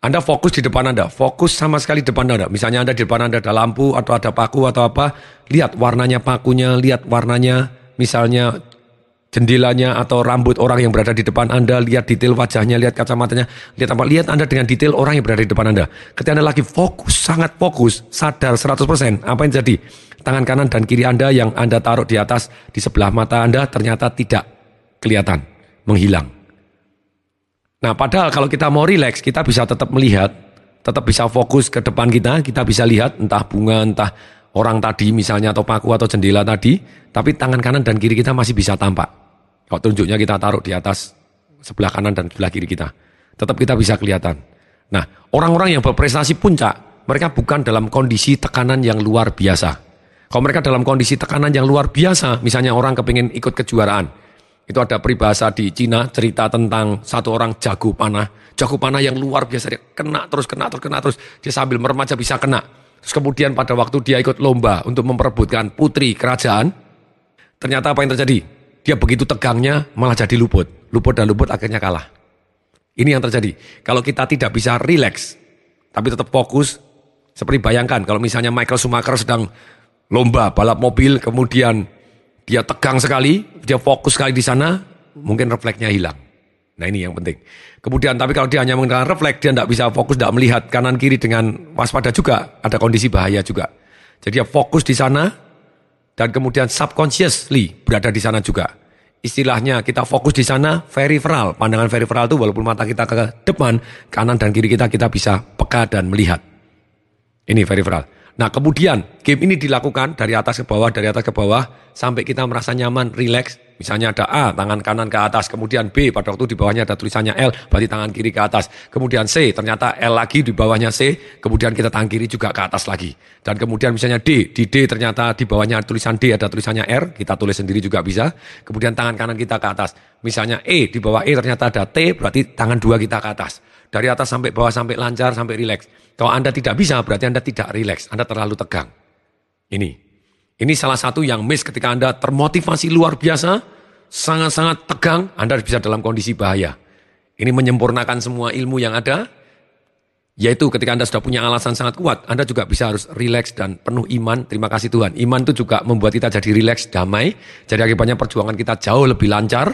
Speaker 1: anda fokus di depan Anda, fokus sama sekali di depan Anda. Misalnya Anda di depan Anda ada lampu atau ada paku atau apa, lihat warnanya pakunya, lihat warnanya, misalnya jendelanya atau rambut orang yang berada di depan Anda, lihat detail wajahnya, lihat kacamatanya, lihat apa, lihat Anda dengan detail orang yang berada di depan Anda. Ketika Anda lagi fokus, sangat fokus, sadar 100%, apa yang jadi? Tangan kanan dan kiri Anda yang Anda taruh di atas, di sebelah mata Anda ternyata tidak kelihatan, menghilang. Nah, padahal kalau kita mau rileks, kita bisa tetap melihat, tetap bisa fokus ke depan kita, kita bisa lihat entah bunga, entah orang tadi misalnya atau paku atau jendela tadi, tapi tangan kanan dan kiri kita masih bisa tampak. Kalau tunjuknya kita taruh di atas sebelah kanan dan sebelah kiri kita, tetap kita bisa kelihatan. Nah, orang-orang yang berprestasi puncak, mereka bukan dalam kondisi tekanan yang luar biasa. Kalau mereka dalam kondisi tekanan yang luar biasa, misalnya orang kepingin ikut kejuaraan, itu ada peribahasa di Cina cerita tentang satu orang jago panah. Jago panah yang luar biasa dia kena terus kena terus kena terus dia sambil meremaja bisa kena. Terus kemudian pada waktu dia ikut lomba untuk memperebutkan putri kerajaan, ternyata apa yang terjadi? Dia begitu tegangnya malah jadi luput. Luput dan luput akhirnya kalah. Ini yang terjadi. Kalau kita tidak bisa rileks, tapi tetap fokus, seperti bayangkan kalau misalnya Michael Schumacher sedang lomba balap mobil, kemudian dia tegang sekali, dia fokus sekali di sana, mungkin refleksnya hilang. Nah ini yang penting. Kemudian tapi kalau dia hanya menggunakan refleks, dia tidak bisa fokus, tidak melihat kanan kiri dengan waspada juga, ada kondisi bahaya juga. Jadi dia fokus di sana, dan kemudian subconsciously berada di sana juga. Istilahnya kita fokus di sana, peripheral. Pandangan peripheral itu walaupun mata kita ke depan, kanan dan kiri kita kita bisa peka dan melihat. Ini peripheral. Nah kemudian game ini dilakukan dari atas ke bawah, dari atas ke bawah sampai kita merasa nyaman, rileks. Misalnya ada A, tangan kanan ke atas. Kemudian B, pada waktu di bawahnya ada tulisannya L, berarti tangan kiri ke atas. Kemudian C, ternyata L lagi di bawahnya C. Kemudian kita tangan kiri juga ke atas lagi. Dan kemudian misalnya D, di D ternyata di bawahnya tulisan D ada tulisannya R, kita tulis sendiri juga bisa. Kemudian tangan kanan kita ke atas. Misalnya E, di bawah E ternyata ada T, berarti tangan dua kita ke atas. Dari atas sampai bawah sampai lancar, sampai rileks. Kalau Anda tidak bisa, berarti Anda tidak rileks. Anda terlalu tegang. Ini. Ini salah satu yang miss ketika Anda termotivasi luar biasa, sangat-sangat tegang, Anda bisa dalam kondisi bahaya. Ini menyempurnakan semua ilmu yang ada, yaitu ketika Anda sudah punya alasan sangat kuat, Anda juga bisa harus rileks dan penuh iman. Terima kasih Tuhan. Iman itu juga membuat kita jadi rileks, damai. Jadi akibatnya perjuangan kita jauh lebih lancar,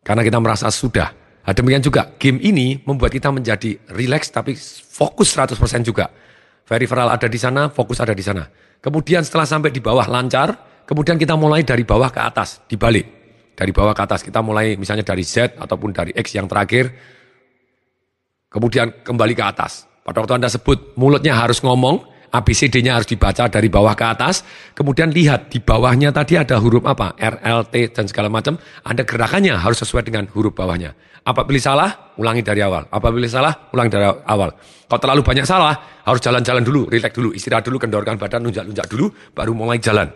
Speaker 1: karena kita merasa sudah. Nah, demikian juga game ini membuat kita menjadi rileks tapi fokus 100% juga. Peripheral ada di sana, fokus ada di sana. Kemudian setelah sampai di bawah lancar, kemudian kita mulai dari bawah ke atas, dibalik. Dari bawah ke atas, kita mulai misalnya dari Z ataupun dari X yang terakhir, kemudian kembali ke atas. Pada waktu Anda sebut mulutnya harus ngomong, ABCD-nya harus dibaca dari bawah ke atas, kemudian lihat di bawahnya tadi ada huruf apa, R, L, T, dan segala macam, Anda gerakannya harus sesuai dengan huruf bawahnya. Apabila salah, ulangi dari awal. Apabila salah, ulangi dari awal. Kalau terlalu banyak salah, harus jalan-jalan dulu, rileks dulu, istirahat dulu, kendorkan badan, lunjak-lunjak dulu, baru mulai jalan.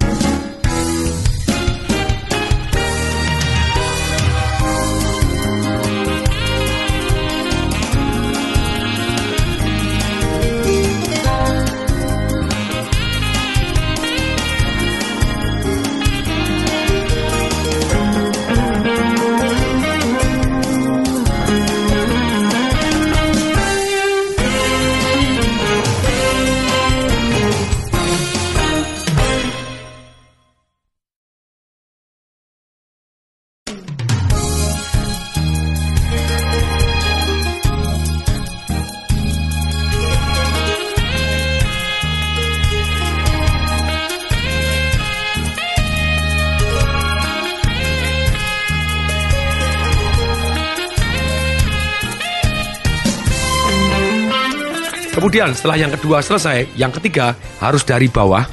Speaker 1: Kemudian setelah yang kedua selesai, yang ketiga harus dari bawah.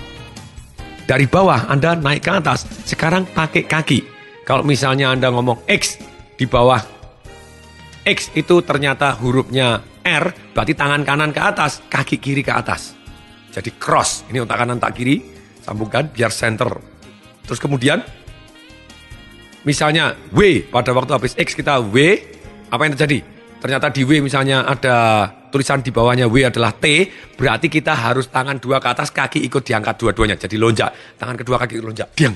Speaker 1: Dari bawah Anda naik ke atas, sekarang pakai kaki. Kalau misalnya Anda ngomong X di bawah X itu ternyata hurufnya R berarti tangan kanan ke atas, kaki kiri ke atas. Jadi cross, ini otak kanan tak kiri, sambungkan biar center. Terus kemudian misalnya W pada waktu habis X kita W, apa yang terjadi? Ternyata di W misalnya ada tulisan di bawahnya W adalah T, berarti kita harus tangan dua ke atas, kaki ikut diangkat dua-duanya. Jadi lonjak, tangan kedua kaki lonjak, diam.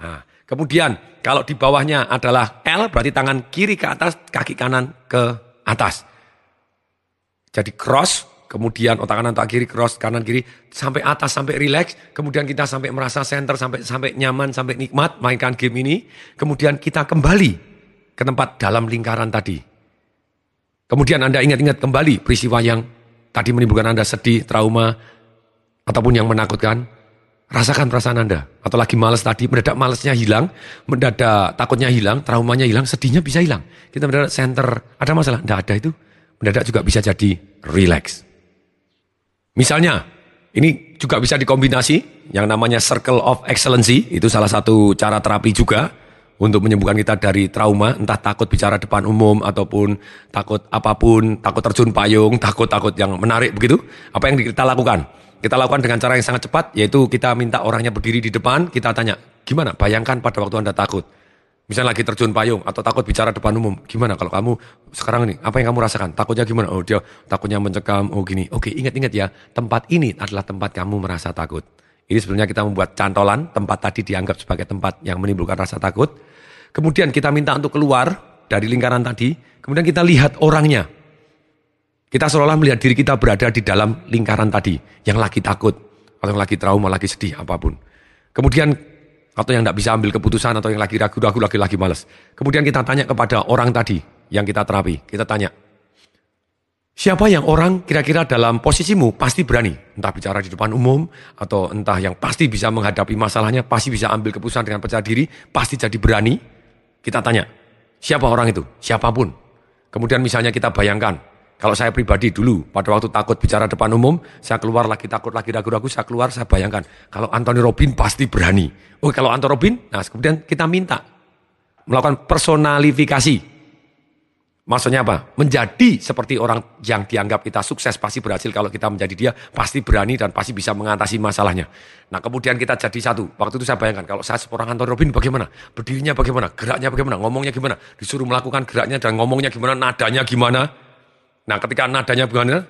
Speaker 1: Nah, kemudian kalau di bawahnya adalah L, berarti tangan kiri ke atas, kaki kanan ke atas. Jadi cross, kemudian otak kanan otak kiri cross kanan kiri sampai atas sampai relax, kemudian kita sampai merasa center sampai sampai nyaman sampai nikmat mainkan game ini, kemudian kita kembali ke tempat dalam lingkaran tadi. Kemudian Anda ingat-ingat kembali peristiwa yang tadi menimbulkan Anda sedih, trauma, ataupun yang menakutkan. Rasakan perasaan Anda. Atau lagi males tadi, mendadak malesnya hilang, mendadak takutnya hilang, traumanya hilang, sedihnya bisa hilang. Kita mendadak center, ada masalah? Tidak ada itu mendadak juga bisa jadi relax. Misalnya, ini juga bisa dikombinasi yang namanya circle of excellency, itu salah satu cara terapi juga untuk menyembuhkan kita dari trauma, entah takut bicara depan umum ataupun takut apa pun, takut terjun payung, takut-takut yang menarik begitu. Apa yang kita lakukan? Kita lakukan dengan cara yang sangat cepat, yaitu kita minta orangnya berdiri di depan, kita tanya, gimana? Bayangkan pada waktu Anda takut. Misalnya lagi terjun payung atau takut bicara depan umum, gimana kalau kamu sekarang ini, apa yang kamu rasakan? Takutnya gimana? Oh dia takutnya mencekam, oh gini. Oke ingat-ingat ya, tempat ini adalah tempat kamu merasa takut. Ini sebenarnya kita membuat cantolan, tempat tadi dianggap sebagai tempat yang menimbulkan rasa takut. Kemudian kita minta untuk keluar dari lingkaran tadi, kemudian kita lihat orangnya. Kita seolah-olah melihat diri kita berada di dalam lingkaran tadi, yang lagi takut, atau yang lagi trauma, lagi sedih, apa pun. Kemudian atau yang tidak bisa ambil keputusan atau yang lagi ragu-ragu, lagi-lagi males. Kemudian kita tanya kepada orang tadi yang kita terapi. Kita tanya, siapa yang orang kira-kira dalam posisimu pasti berani? Entah bicara di depan umum atau entah yang pasti bisa menghadapi masalahnya, pasti bisa ambil keputusan dengan percaya diri, pasti jadi berani. Kita tanya, siapa orang itu? Siapa pun. Kemudian misalnya kita bayangkan, kalau saya pribadi dulu, pada waktu takut bicara depan umum, saya keluar lagi takut lagi ragu-ragu, saya keluar, saya bayangkan. Kalau Anthony Robin pasti berani. Oh kalau Anthony Robin, nah kemudian kita minta melakukan personalifikasi. Maksudnya apa? Menjadi seperti orang yang dianggap kita sukses pasti berhasil kalau kita menjadi dia pasti berani dan pasti bisa mengatasi masalahnya. Nah kemudian kita jadi satu. Waktu itu saya bayangkan kalau saya seorang Anthony Robin bagaimana? Berdirinya bagaimana? Geraknya bagaimana? Ngomongnya gimana? Disuruh melakukan geraknya dan ngomongnya gimana? Nadanya gimana? Nah ketika nadanya bagaimana?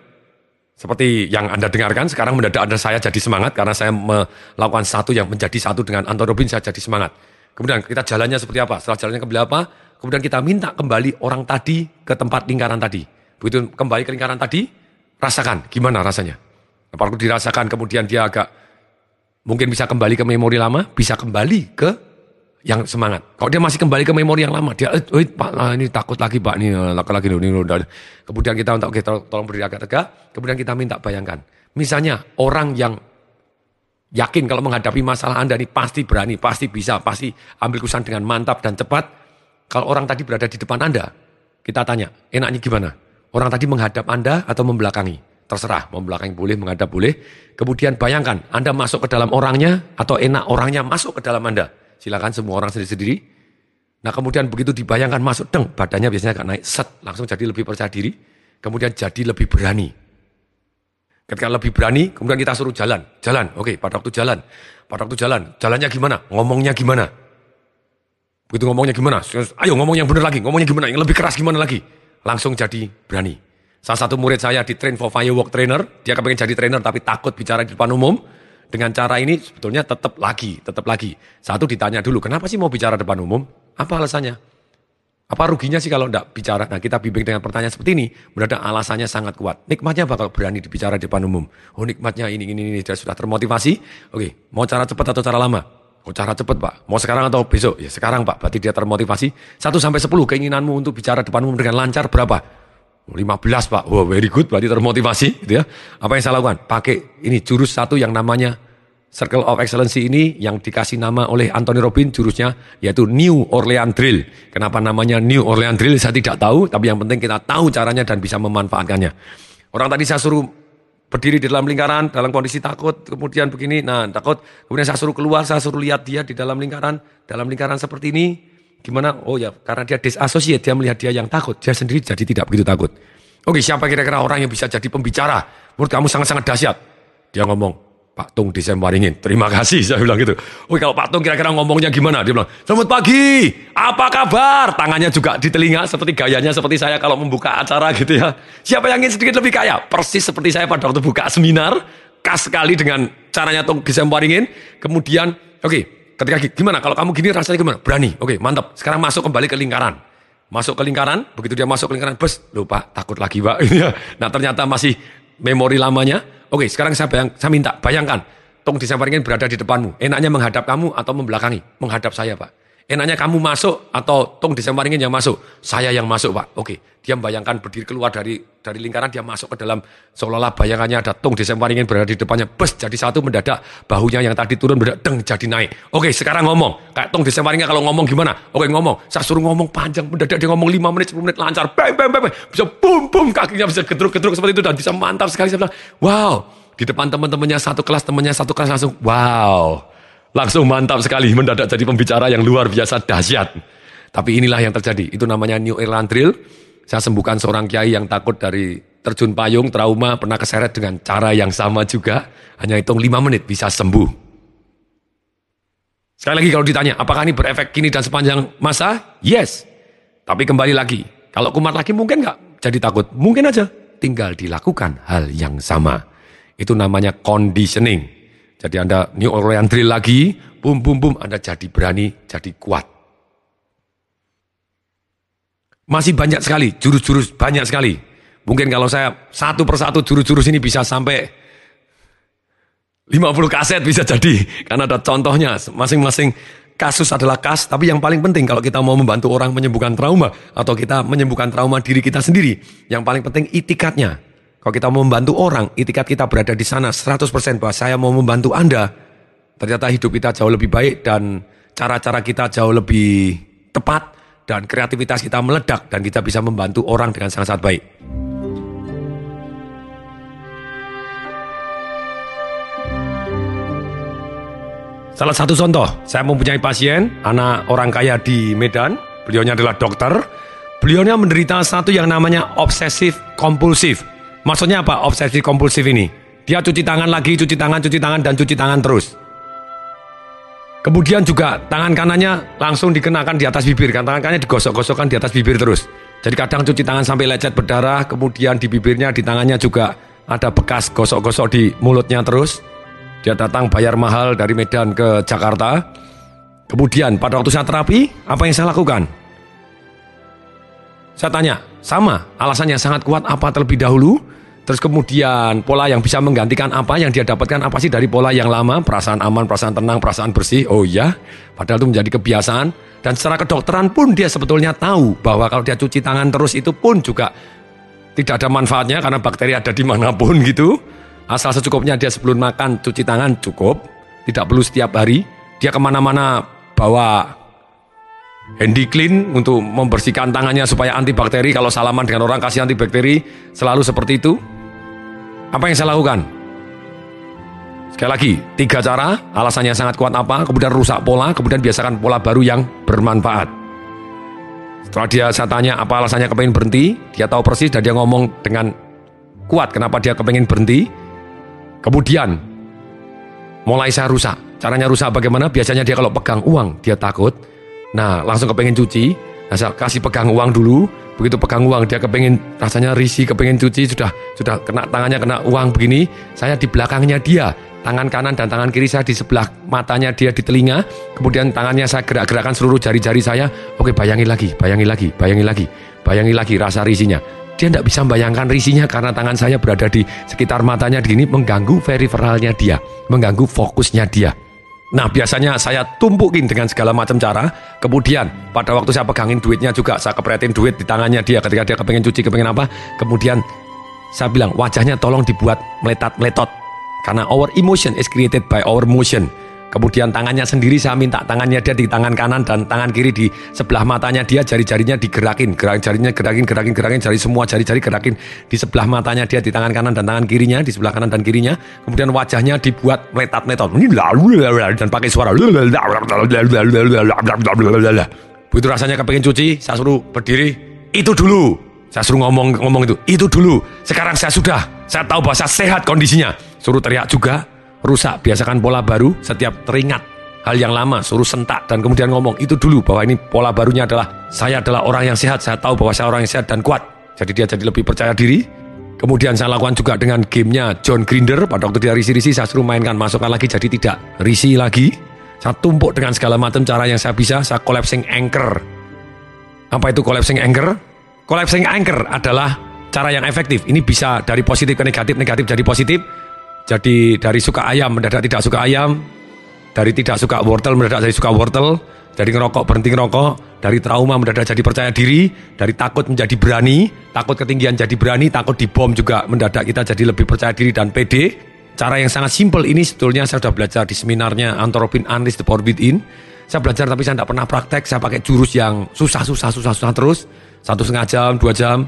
Speaker 1: Seperti yang Anda dengarkan, sekarang mendadak Anda saya jadi semangat karena saya melakukan satu yang menjadi satu dengan Anton Robin, saya jadi semangat. Kemudian kita jalannya seperti apa? Setelah jalannya kembali apa? Kemudian kita minta kembali orang tadi ke tempat lingkaran tadi. Begitu kembali ke lingkaran tadi, rasakan gimana rasanya. Apalagi dirasakan kemudian dia agak mungkin bisa kembali ke memori lama, bisa kembali ke yang semangat. Kalau dia masih kembali ke memori yang lama, dia, eh, Pak, lah, ini takut lagi Pak, ini laki-laki ini, ini, Kemudian kita untuk kita tolong beri agak tegak. Kemudian kita minta bayangkan, misalnya orang yang yakin kalau menghadapi masalah Anda ini pasti berani, pasti bisa, pasti ambil keputusan dengan mantap dan cepat. Kalau orang tadi berada di depan Anda, kita tanya, enaknya gimana? Orang tadi menghadap Anda atau membelakangi? Terserah, membelakangi boleh, menghadap boleh. Kemudian bayangkan, Anda masuk ke dalam orangnya atau enak orangnya masuk ke dalam Anda silakan semua orang sendiri-sendiri. Nah kemudian begitu dibayangkan masuk deng, badannya biasanya agak naik, set, langsung jadi lebih percaya diri. Kemudian jadi lebih berani. Ketika lebih berani, kemudian kita suruh jalan. Jalan, oke, pada waktu jalan. Pada waktu jalan, jalannya gimana? Ngomongnya gimana? Begitu ngomongnya gimana? Ayo ngomong yang benar lagi, ngomongnya gimana? Yang lebih keras gimana lagi? Langsung jadi berani. Salah satu murid saya di Train for Firework Trainer, dia kepengen jadi trainer tapi takut bicara di depan umum. Dengan cara ini sebetulnya tetap lagi, tetap lagi. Satu ditanya dulu, kenapa sih mau bicara depan umum? Apa alasannya? Apa ruginya sih kalau tidak bicara? Nah kita bimbing dengan pertanyaan seperti ini, mendadak alasannya sangat kuat. Nikmatnya apa kalau berani dibicara di depan umum? Oh nikmatnya ini, ini, ini, dia sudah termotivasi. Oke, mau cara cepat atau cara lama? Oh cara cepat pak, mau sekarang atau besok? Ya sekarang pak, berarti dia termotivasi. Satu sampai sepuluh keinginanmu untuk bicara depan umum dengan lancar berapa? 15 pak, wah wow, very good, berarti termotivasi gitu ya. Apa yang saya lakukan? Pakai ini jurus satu yang namanya Circle of Excellence ini yang dikasih nama oleh Anthony Robin jurusnya yaitu New Orleans Drill. Kenapa namanya New Orleans Drill saya tidak tahu, tapi yang penting kita tahu caranya dan bisa memanfaatkannya. Orang tadi saya suruh berdiri di dalam lingkaran dalam kondisi takut, kemudian begini, nah takut, kemudian saya suruh keluar, saya suruh lihat dia di dalam lingkaran, dalam lingkaran seperti ini, gimana? Oh ya, karena dia disassociate, dia melihat dia yang takut, dia sendiri jadi tidak begitu takut. Oke, siapa kira-kira orang yang bisa jadi pembicara? Menurut kamu sangat-sangat dahsyat. Dia ngomong, Pak Tung Desembaringin. Terima kasih, saya bilang gitu. Oke, kalau Pak Tung kira-kira ngomongnya gimana? Dia bilang, selamat pagi, apa kabar? Tangannya juga di telinga, seperti gayanya seperti saya kalau membuka acara gitu ya. Siapa yang ingin sedikit lebih kaya? Persis seperti saya pada waktu buka seminar, khas sekali dengan caranya Tung Desembaringin. Kemudian, oke, ketika gimana? Kalau kamu gini rasanya gimana? Berani, oke, mantap. Sekarang masuk kembali ke lingkaran. Masuk ke lingkaran, begitu dia masuk ke lingkaran, bus, lupa, takut lagi pak. nah ternyata masih memori lamanya, Oke, sekarang saya, bayang, saya minta, bayangkan, Tong Desamparingin berada di depanmu. Enaknya menghadap kamu atau membelakangi? Menghadap saya, Pak. Enaknya kamu masuk atau Tong Desamparingin yang masuk? Saya yang masuk, Pak. Oke, dia bayangkan berdiri keluar dari dari lingkaran, dia masuk ke dalam, seolah-olah bayangannya ada Tong Desamparingin berada di depannya. Bus jadi satu mendadak, bahunya yang tadi turun mendadak, deng, jadi naik. Oke, sekarang ngomong. Kayak Tong Desamparingin kalau ngomong gimana? Oke, ngomong. Saya suruh ngomong panjang, mendadak dia ngomong 5 menit, 10 menit, lancar. Bang, bang, bang. Bisa bum, bum, kakinya bisa gedruk-gedruk seperti itu dan bisa mantap sekali. Saya bilang, wow, di depan teman-temannya satu kelas, temannya satu kelas langsung, wow, langsung mantap sekali mendadak jadi pembicara yang luar biasa dahsyat. Tapi inilah yang terjadi, itu namanya New Ireland Drill. Saya sembuhkan seorang kiai yang takut dari terjun payung, trauma, pernah keseret dengan cara yang sama juga. Hanya hitung 5 menit bisa sembuh. Sekali lagi kalau ditanya, apakah ini berefek kini dan sepanjang masa? Yes. Tapi kembali lagi, kalau kumat lagi mungkin nggak jadi takut. Mungkin aja. Tinggal dilakukan hal yang sama. Itu namanya conditioning. Jadi Anda New Orleans drill lagi, bum bum bum, Anda jadi berani, jadi kuat. Masih banyak sekali, jurus-jurus banyak sekali. Mungkin kalau saya satu persatu jurus-jurus ini bisa sampai 50 kaset bisa jadi. Karena ada contohnya, masing-masing kasus adalah kas, tapi yang paling penting kalau kita mau membantu orang menyembuhkan trauma, atau kita menyembuhkan trauma diri kita sendiri, yang paling penting itikatnya. Kalau kita mau membantu orang, itikat kita berada di sana 100% bahwa saya mau membantu Anda. Ternyata hidup kita jauh lebih baik dan cara-cara kita jauh lebih tepat dan kreativitas kita meledak dan kita bisa membantu orang dengan sangat-sangat baik. Salah satu contoh, saya mempunyai pasien, anak orang kaya di Medan, beliaunya adalah dokter, beliaunya menderita satu yang namanya obsesif kompulsif. Maksudnya apa obsesi kompulsif ini? Dia cuci tangan lagi, cuci tangan, cuci tangan, dan cuci tangan terus. Kemudian juga tangan kanannya langsung dikenakan di atas bibir, kan tangan kanannya digosok-gosokkan di atas bibir terus. Jadi kadang cuci tangan sampai lecet berdarah, kemudian di bibirnya, di tangannya juga ada bekas gosok-gosok di mulutnya terus. Dia datang bayar mahal dari Medan ke Jakarta. Kemudian pada waktu saya terapi, apa yang saya lakukan? Saya tanya, sama, alasannya sangat kuat apa terlebih dahulu? Terus kemudian pola yang bisa menggantikan apa yang dia dapatkan apa sih dari pola yang lama, perasaan aman, perasaan tenang, perasaan bersih. Oh iya, padahal itu menjadi kebiasaan. Dan secara kedokteran pun dia sebetulnya tahu bahwa kalau dia cuci tangan terus itu pun juga tidak ada manfaatnya karena bakteri ada di mana pun gitu. Asal secukupnya dia sebelum makan cuci tangan cukup, tidak perlu setiap hari. Dia ke mana-mana bawa handy clean untuk membersihkan tangannya supaya antibakteri. Kalau salaman dengan orang kasih antibakteri, selalu seperti itu. Apa yang saya lakukan? Sekali lagi, tiga cara, alasannya sangat kuat apa, kemudian rusak pola, kemudian biasakan pola baru yang bermanfaat. Setelah dia saya tanya apa alasannya kepengen berhenti, dia tahu persis dan dia ngomong dengan kuat kenapa dia kepengen berhenti. Kemudian, mulai saya rusak. Caranya rusak bagaimana? Biasanya dia kalau pegang uang, dia takut. Nah, langsung kepengen cuci. Nah, saya kasih pegang uang dulu, begitu pegang uang dia kepengen rasanya risi kepengen cuci sudah sudah kena tangannya kena uang begini saya di belakangnya dia. Tangan kanan dan tangan kiri saya di sebelah matanya dia di telinga. Kemudian tangannya saya gerak-gerakan seluruh jari-jari saya. Oke bayangi lagi bayangi lagi bayangi lagi bayangi lagi rasa risinya dia tidak bisa membayangkan risinya karena tangan saya berada di sekitar matanya di sini mengganggu periferalnya dia mengganggu fokusnya dia Nah biasanya saya tumpukin dengan segala macam cara. Kemudian pada waktu saya pegangin duitnya juga saya kepretin duit di tangannya dia ketika dia kepengen cuci kepengen apa. Kemudian saya bilang wajahnya tolong dibuat meletat-meletot. Karena our emotion is created by our motion. Kemudian tangannya sendiri saya minta tangannya dia di tangan kanan dan tangan kiri di sebelah matanya dia jari-jarinya digerakin, gerak jarinya gerakin, gerakin, gerakin, jari semua jari-jari gerakin di sebelah matanya dia di tangan kanan dan tangan kirinya di sebelah kanan dan kirinya. Kemudian wajahnya dibuat meletat-meletot dan pakai suara Begitu rasanya kepengen cuci, saya suruh berdiri. Itu dulu. Saya suruh ngomong ngomong itu. Itu dulu. Sekarang saya sudah. Saya tahu bahwa saya sehat kondisinya. Suruh teriak juga. Rusak. Biasakan pola baru. Setiap teringat hal yang lama. Suruh sentak. Dan kemudian ngomong. Itu dulu. Bahwa ini pola barunya adalah. Saya adalah orang yang sehat. Saya tahu bahwa saya orang yang sehat dan kuat. Jadi dia jadi lebih percaya diri. Kemudian saya lakukan juga dengan gamenya John Grinder. Pada waktu dia risi-risi saya suruh mainkan. Masukkan lagi jadi tidak risi lagi. Saya tumpuk dengan segala macam cara yang saya bisa. Saya collapsing anchor. Apa itu collapsing anchor? Collapsing anchor adalah cara yang efektif. Ini bisa dari positif ke negatif, negatif jadi positif. Jadi dari suka ayam mendadak tidak suka ayam. Dari tidak suka wortel mendadak jadi suka wortel. Dari ngerokok berhenti ngerokok. Dari trauma mendadak jadi percaya diri. Dari takut menjadi berani. Takut ketinggian jadi berani. Takut dibom juga mendadak kita jadi lebih percaya diri dan pede. Cara yang sangat simpel ini sebetulnya saya sudah belajar di seminarnya Anthropin Unleash the Power Within. Saya belajar tapi saya tidak pernah praktek. Saya pakai jurus yang susah, susah, susah, susah terus. Satu setengah jam, dua jam.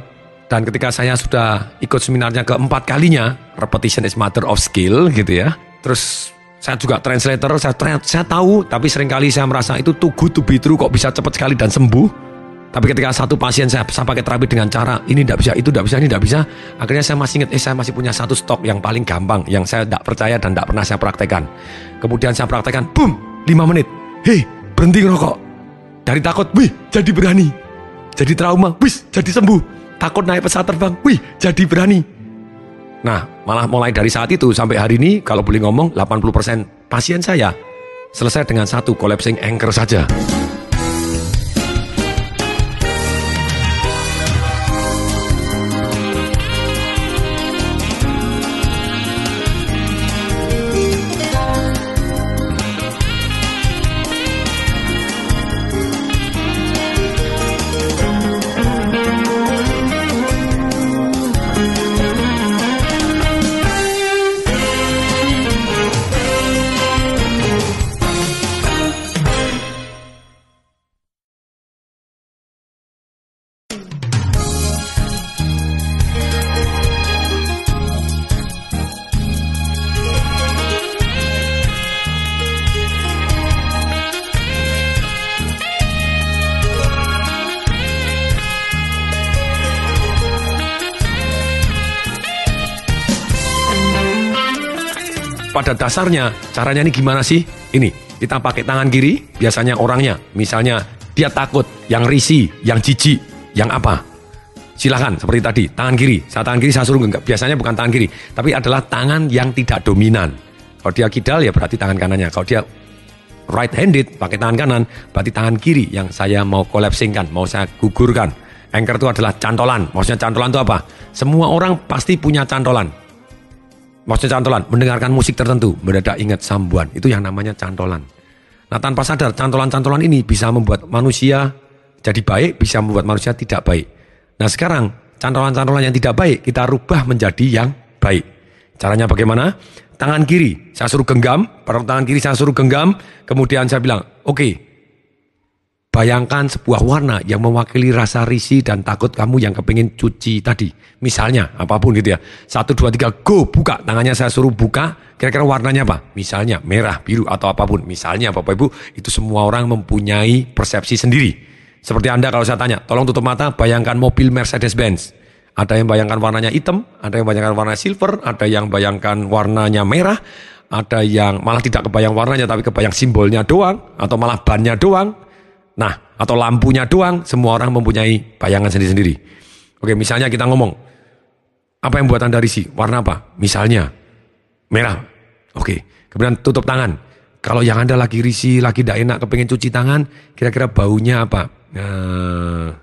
Speaker 1: Dan ketika saya sudah ikut seminarnya keempat kalinya, repetition is matter of skill gitu ya. Terus saya juga translator, saya, saya tahu, tapi sering kali saya merasa itu too good to be true kok bisa cepat sekali dan sembuh. Tapi ketika satu pasien saya, saya pakai terapi dengan cara ini tidak bisa, itu tidak bisa, ini tidak bisa, akhirnya saya masih ingat, eh saya masih punya satu stok yang paling gampang, yang saya tidak percaya dan tidak pernah saya praktekkan. Kemudian saya praktekkan, boom, 5 menit. Hei, berhenti ngerokok. Dari takut, wih, jadi berani. Jadi trauma, wih, jadi sembuh. Takut naik pesawat terbang, wih, jadi berani. Nah, malah mulai dari saat itu sampai hari ini, kalau boleh ngomong, 80% pasien saya selesai dengan satu collapsing anchor saja. Dasarnya caranya ini gimana sih? Ini kita pakai tangan kiri, biasanya orangnya, misalnya dia takut, yang risi, yang jijik, yang apa? Silahkan seperti tadi, tangan kiri. Saya tangan kiri saya suruh enggak, biasanya bukan tangan kiri, tapi adalah tangan yang tidak dominan. Kalau dia kidal ya berarti tangan kanannya. Kalau dia right handed pakai tangan kanan, berarti tangan kiri yang saya mau collapsingkan, mau saya gugurkan. Anchor itu adalah cantolan. Maksudnya cantolan itu apa? Semua orang pasti punya cantolan maksudnya cantolan, mendengarkan musik tertentu, mendadak ingat sambuan, itu yang namanya cantolan. Nah tanpa sadar, cantolan-cantolan ini bisa membuat manusia jadi baik, bisa membuat manusia tidak baik. Nah sekarang, cantolan-cantolan yang tidak baik, kita rubah menjadi yang baik. Caranya bagaimana? Tangan kiri, saya suruh genggam, pada tangan kiri saya suruh genggam, kemudian saya bilang, oke, okay, Bayangkan sebuah warna yang mewakili rasa risih dan takut kamu yang kepingin cuci tadi. Misalnya, apa pun gitu ya. Satu, dua, tiga, go, buka. Tangannya saya suruh buka, kira-kira warnanya apa? Misalnya merah, biru, atau apa pun. Misalnya Bapak Ibu, itu semua orang mempunyai persepsi sendiri. Seperti Anda kalau saya tanya, tolong tutup mata, bayangkan mobil Mercedes-Benz. Ada yang bayangkan warnanya hitam, ada yang bayangkan warna silver, ada yang bayangkan warnanya merah, ada yang malah tidak kebayang warnanya tapi kebayang simbolnya doang, atau malah bannya doang, Nah, atau lampunya doang, semua orang mempunyai bayangan sendiri-sendiri. Oke, misalnya kita ngomong, apa yang buat Anda risih? Warna apa? Misalnya, merah. Oke, kemudian tutup tangan. Kalau yang Anda lagi risih, lagi tidak enak, kepengen cuci tangan, kira-kira baunya apa? Nah,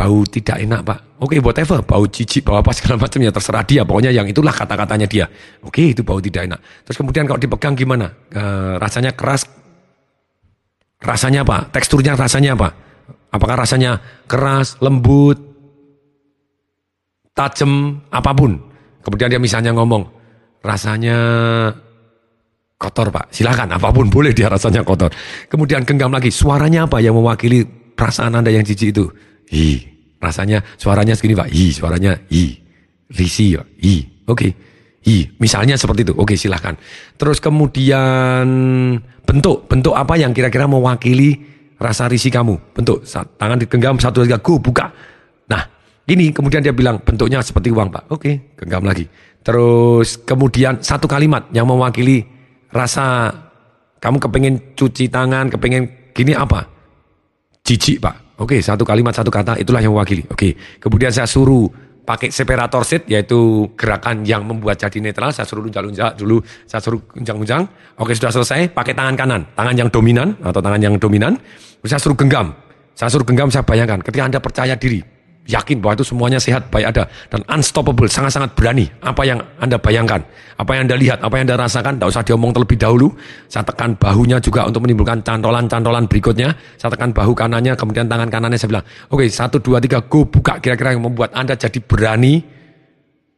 Speaker 1: bau tidak enak pak. Oke, whatever, bau jijik, bau apa segala macam ya terserah dia. Pokoknya yang itulah kata-katanya dia. Oke, itu bau tidak enak. Terus kemudian kalau dipegang gimana? E, rasanya keras, Rasanya apa? Teksturnya rasanya apa? Apakah rasanya keras, lembut, tajam, apa pun. Kemudian dia misalnya ngomong, rasanya kotor pak. Silakan, apa pun boleh dia rasanya kotor. Kemudian genggam lagi, suaranya apa yang mewakili perasaan anda yang jijik itu? Hi, rasanya suaranya segini pak. Hi, suaranya hi, risi pak. Hi, oke. Okay. I, misalnya seperti itu. Oke, silahkan. Terus kemudian bentuk, bentuk apa yang kira-kira mewakili rasa risih kamu? Bentuk, tangan digenggam satu tiga, go buka. Nah, Ini kemudian dia bilang bentuknya seperti uang pak. Oke, genggam lagi. Terus kemudian satu kalimat yang mewakili rasa kamu kepengen cuci tangan, kepengen gini apa? Jijik pak. Oke, satu kalimat, satu kata, itulah yang mewakili. Oke, kemudian saya suruh pakai separator seat, yaitu gerakan yang membuat jadi netral. Saya suruh lunjak-lunjak dulu, saya suruh unjang-unjang. Oke, sudah selesai, pakai tangan kanan. Tangan yang dominan, atau tangan yang dominan. Saya suruh genggam. Saya suruh genggam, saya bayangkan. Ketika Anda percaya diri, yakin bahwa itu semuanya sehat, baik ada dan unstoppable, sangat-sangat berani. Apa yang Anda bayangkan, apa yang Anda lihat, apa yang Anda rasakan, tidak usah diomong terlebih dahulu. Saya tekan bahunya juga untuk menimbulkan cantolan-cantolan berikutnya. Saya tekan bahu kanannya, kemudian tangan kanannya saya bilang, oke, okay, satu, dua, tiga, go, buka. Kira-kira yang membuat Anda jadi berani,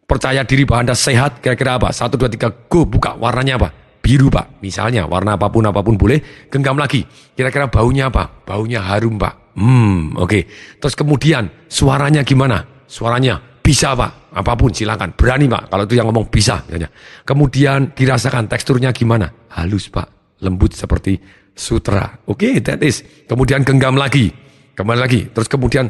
Speaker 1: percaya diri bahwa Anda sehat, kira-kira apa? Satu, dua, tiga, go, buka. Warnanya apa? biru pak, misalnya warna apa pun apa pun boleh, genggam lagi. Kira-kira baunya apa? Baunya harum pak. Hmm, oke. Okay. Terus kemudian suaranya gimana? Suaranya bisa pak, apa pun silakan. Berani pak, kalau itu yang ngomong bisa. Misalnya. Kemudian dirasakan teksturnya gimana? Halus pak, lembut seperti sutra. Oke, okay, that is. Kemudian genggam lagi, kembali lagi. Terus kemudian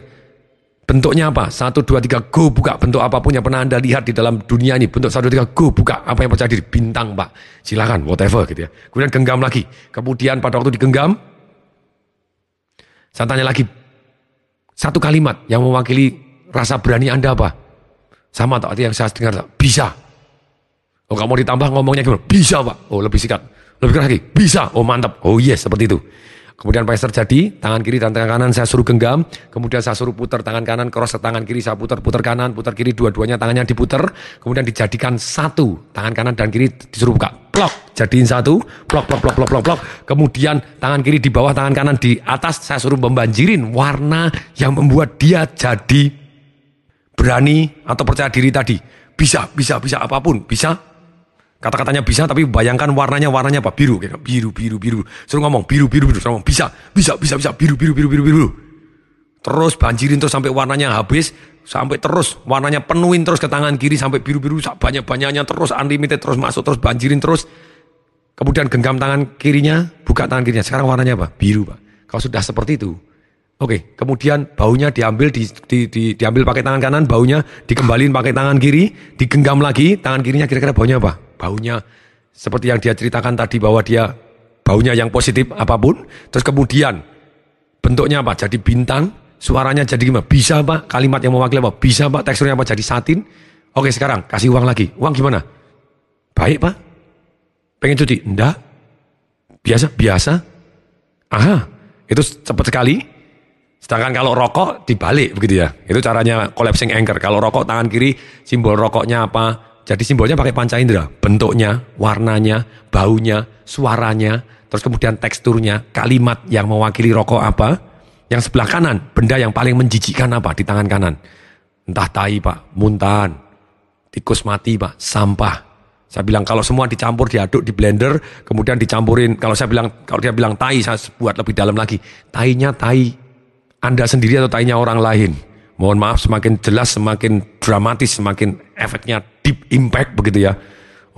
Speaker 1: bentuknya apa? Satu, dua, tiga, go buka. Bentuk apa pun yang pernah anda lihat di dalam dunia ini. Bentuk satu, tiga, go buka. Apa yang percaya diri? Bintang pak. Silakan, whatever gitu ya. Kemudian genggam lagi. Kemudian pada waktu digenggam, saya tanya lagi, satu kalimat yang mewakili rasa berani Anda apa? Sama tak yang saya dengar, bisa. Oh kamu ditambah ngomongnya gimana? Bisa pak. Oh lebih sikat. Lebih keras lagi. Bisa. Oh mantap. Oh yes seperti itu. Kemudian pas terjadi, tangan kiri dan tangan kanan saya suruh genggam, kemudian saya suruh putar tangan kanan, cross ke tangan kiri, saya putar, putar kanan, putar kiri, dua-duanya tangannya diputar, kemudian dijadikan satu, tangan kanan dan kiri disuruh buka, plok, jadiin satu, plok, plok, plok, plok, plok, plok, kemudian tangan kiri di bawah, tangan kanan di atas, saya suruh membanjirin warna yang membuat dia jadi berani atau percaya diri tadi. Bisa, bisa, bisa apa pun, bisa Kata-katanya bisa tapi bayangkan warnanya warnanya apa? Biru, kayak biru, biru, biru. Suruh ngomong biru, biru, biru. Suruh ngomong bisa, bisa, bisa, bisa, biru, biru, biru, biru, biru. Terus banjirin terus sampai warnanya habis, sampai terus warnanya penuhin terus ke tangan kiri sampai biru-biru banyak-banyaknya terus unlimited terus masuk terus banjirin terus. Kemudian genggam tangan kirinya, buka tangan kirinya. Sekarang warnanya apa? Biru, Pak. Kalau sudah seperti itu, Oke, kemudian baunya diambil di, di, di, diambil pakai tangan kanan, baunya dikembalin pakai tangan kiri, digenggam lagi, tangan kirinya kira-kira baunya apa? Baunya seperti yang dia ceritakan tadi bahwa dia baunya yang positif apa pun, terus kemudian bentuknya apa? Jadi bintang, suaranya jadi gimana? Bisa pak, kalimat yang mewakili apa? Bisa pak, teksturnya apa? Jadi satin. Oke sekarang kasih uang lagi, uang gimana? Baik pak, pengen cuti? Enggak, biasa, biasa. Aha, itu cepat sekali, Sedangkan kalau rokok dibalik begitu ya. Itu caranya collapsing anchor. Kalau rokok tangan kiri simbol rokoknya apa? Jadi simbolnya pakai panca indera. Bentuknya, warnanya, baunya, suaranya, terus kemudian teksturnya, kalimat yang mewakili rokok apa. Yang sebelah kanan, benda yang paling menjijikkan apa di tangan kanan. Entah tai pak, muntahan, tikus mati pak, sampah. Saya bilang kalau semua dicampur, diaduk di blender, kemudian dicampurin. Kalau saya bilang, kalau dia bilang tai, saya buat lebih dalam lagi. Tainya tai anda sendiri atau tanya orang lain. Mohon maaf semakin jelas, semakin dramatis, semakin efeknya deep impact begitu ya.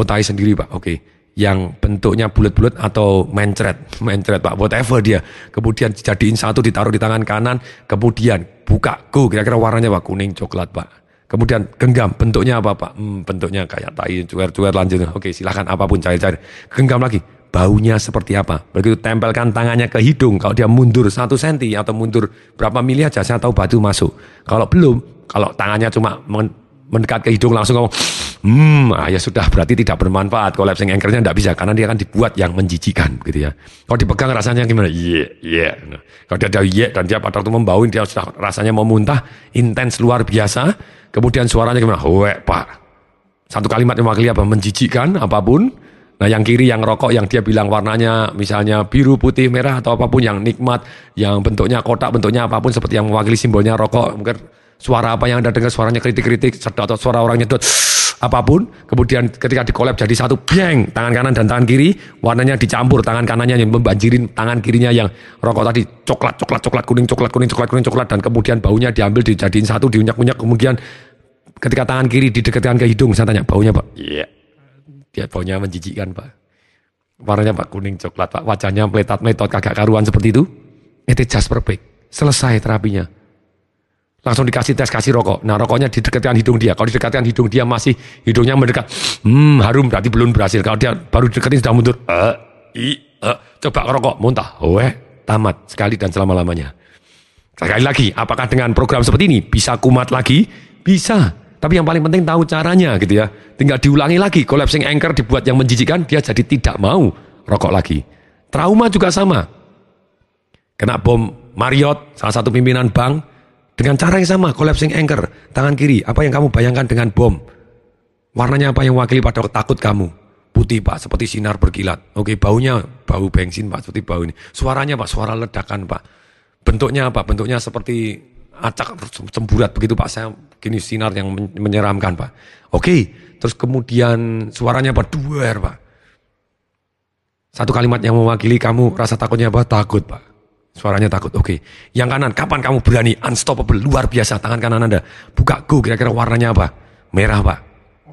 Speaker 1: Oh tai sendiri pak, oke. Yang bentuknya bulat-bulat atau mencret, mencret pak, whatever dia. Kemudian jadiin satu ditaruh di tangan kanan, kemudian buka, go, kira-kira warnanya pak, kuning, coklat pak. Kemudian genggam, bentuknya apa pak? Hmm, bentuknya kayak tai, cuer-cuer lanjut. Oke silahkan apa pun cair-cair. Genggam lagi, baunya seperti apa. Begitu tempelkan tangannya ke hidung, kalau dia mundur satu senti atau mundur berapa mili aja, saya tahu batu masuk. Kalau belum, kalau tangannya cuma mendekat ke hidung langsung ngomong, hmm, ah, ya sudah berarti tidak bermanfaat. Collapsing anchornya tidak bisa karena dia akan dibuat yang menjijikan, gitu ya. Kalau dipegang rasanya gimana? Iya, yeah, iya. Yeah. Kalau dia ada iya yeah, dan dia pada waktu membauin dia sudah rasanya mau muntah, intens luar biasa. Kemudian suaranya gimana? Wek pak. Satu kalimat yang mewakili apa? Menjijikan apa pun Nah yang kiri yang rokok yang dia bilang warnanya misalnya biru, putih, merah atau apa pun yang nikmat, yang bentuknya kotak, bentuknya apa pun seperti yang mewakili simbolnya rokok. Mungkin suara apa yang Anda dengar suaranya kritik-kritik atau suara orang nyedot apa pun. Kemudian ketika dikolab jadi satu bang tangan kanan dan tangan kiri warnanya dicampur tangan kanannya yang membanjirin tangan kirinya yang rokok tadi coklat coklat coklat kuning coklat kuning coklat kuning coklat dan kemudian baunya diambil dijadiin satu diunyak-unyak kemudian ketika tangan kiri didekatkan ke hidung saya tanya baunya pak iya yeah dia baunya menjijikkan Pak. Warnanya Pak kuning coklat Pak. Wajahnya meletat metot kagak karuan seperti itu. Itu just perfect. Selesai terapinya. Langsung dikasih tes, kasih rokok. Nah rokoknya didekatkan hidung dia. Kalau didekatkan hidung dia masih hidungnya mendekat. Hmm harum berarti belum berhasil. Kalau dia baru didekatin sudah mundur. Eh, i, eh, coba rokok, muntah. Weh, tamat sekali dan selama-lamanya. Sekali lagi, apakah dengan program seperti ini bisa kumat lagi? Bisa. Tapi yang paling penting tahu caranya gitu ya. Tinggal diulangi lagi. Collapsing anchor dibuat yang menjijikan, dia jadi tidak mau rokok lagi. Trauma juga sama. Kena bom Marriott, salah satu pimpinan bank, dengan cara yang sama, collapsing anchor, tangan kiri, apa yang kamu bayangkan dengan bom? Warnanya apa yang mewakili pada takut kamu? Putih pak, seperti sinar berkilat. Oke, baunya bau bensin pak, seperti bau ini. Suaranya pak, suara ledakan pak. Bentuknya apa? Bentuknya seperti acak semburat begitu pak. Saya gini sinar yang menyeramkan pak. Oke, terus kemudian suaranya apa? Duer pak. Satu kalimat yang mewakili kamu rasa takutnya apa? Takut pak. Suaranya takut. Oke. Yang kanan, kapan kamu berani? Unstoppable. Luar biasa. Tangan kanan Anda. Buka go. Kira-kira warnanya apa? Merah, Pak.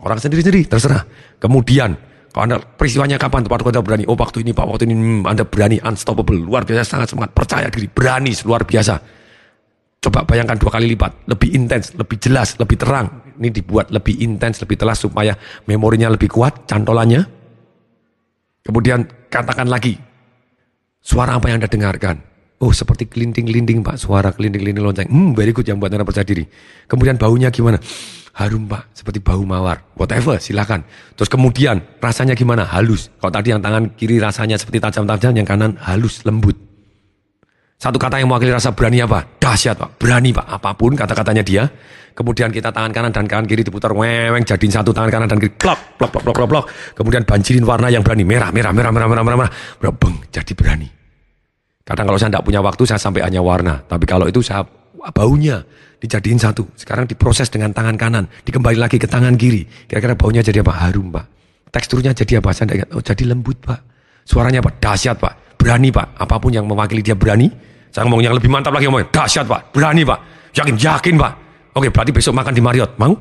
Speaker 1: Orang sendiri-sendiri. Terserah. Kemudian, kalau Anda peristiwanya kapan tempat Anda berani? Oh, waktu ini Pak. Waktu ini hmm, Anda berani. Unstoppable. Luar biasa. Sangat semangat. Percaya diri. Berani. Luar biasa. Coba bayangkan dua kali lipat. Lebih intens. Lebih jelas. Lebih terang. Ini dibuat lebih intens. Lebih telas. Supaya memorinya lebih kuat. Cantolannya. Kemudian katakan lagi. Suara apa yang Anda dengarkan? Oh seperti kelinting-kelinting pak, suara kelinting-kelinting lonceng. Hmm very good yang buat anda percaya diri. Kemudian baunya gimana? Harum pak, seperti bau mawar. Whatever, silakan. Terus kemudian rasanya gimana? Halus. Kalau tadi yang tangan kiri rasanya seperti tajam-tajam, yang kanan halus, lembut. Satu kata yang mewakili rasa berani apa? Dahsyat pak, berani pak. Apa pun kata-katanya dia. Kemudian kita tangan kanan dan kanan kiri diputar weweng jadiin satu tangan kanan dan kiri plok plok plok plok plok plok. Kemudian banjirin warna yang berani merah merah merah merah merah merah merah. Beng, jadi berani. Kadang kalau saya tidak punya waktu, saya sampai hanya warna. Tapi kalau itu saya baunya dijadiin satu. Sekarang diproses dengan tangan kanan, dikembali lagi ke tangan kiri. Kira-kira baunya jadi apa? Harum, Pak. Teksturnya jadi apa? Saya tidak ingat. Oh, jadi lembut, Pak. Suaranya apa? Dahsyat, Pak. Berani, Pak. Apa pun yang mewakili dia berani. Saya ngomong yang lebih mantap lagi ngomong, dahsyat, Pak. Berani, Pak. Yakin, yakin, Pak. Oke, berarti besok makan di Marriott. Mau?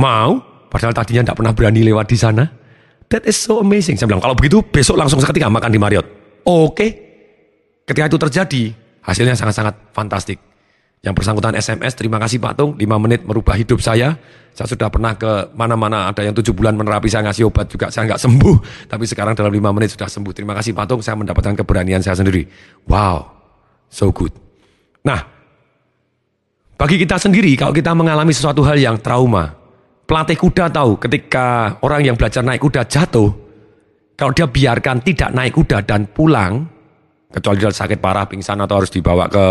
Speaker 1: Mau? Padahal tadinya tidak pernah berani lewat di sana. That is so amazing. Saya bilang, kalau begitu besok langsung seketika makan di Marriott. Oke, Ketika itu terjadi, hasilnya sangat-sangat fantastik. Yang bersangkutan SMS, terima kasih Pak Tung, 5 menit merubah hidup saya. Saya sudah pernah ke mana-mana, ada yang 7 bulan menerapi, saya ngasih obat juga, saya nggak sembuh. Tapi sekarang dalam 5 menit sudah sembuh. Terima kasih Pak Tung, saya mendapatkan keberanian saya sendiri. Wow, so good. Nah, bagi kita sendiri, kalau kita mengalami sesuatu hal yang trauma, pelatih kuda tahu ketika orang yang belajar naik kuda jatuh, kalau dia biarkan tidak naik kuda dan pulang, kecuali dia sakit parah, pingsan atau harus dibawa ke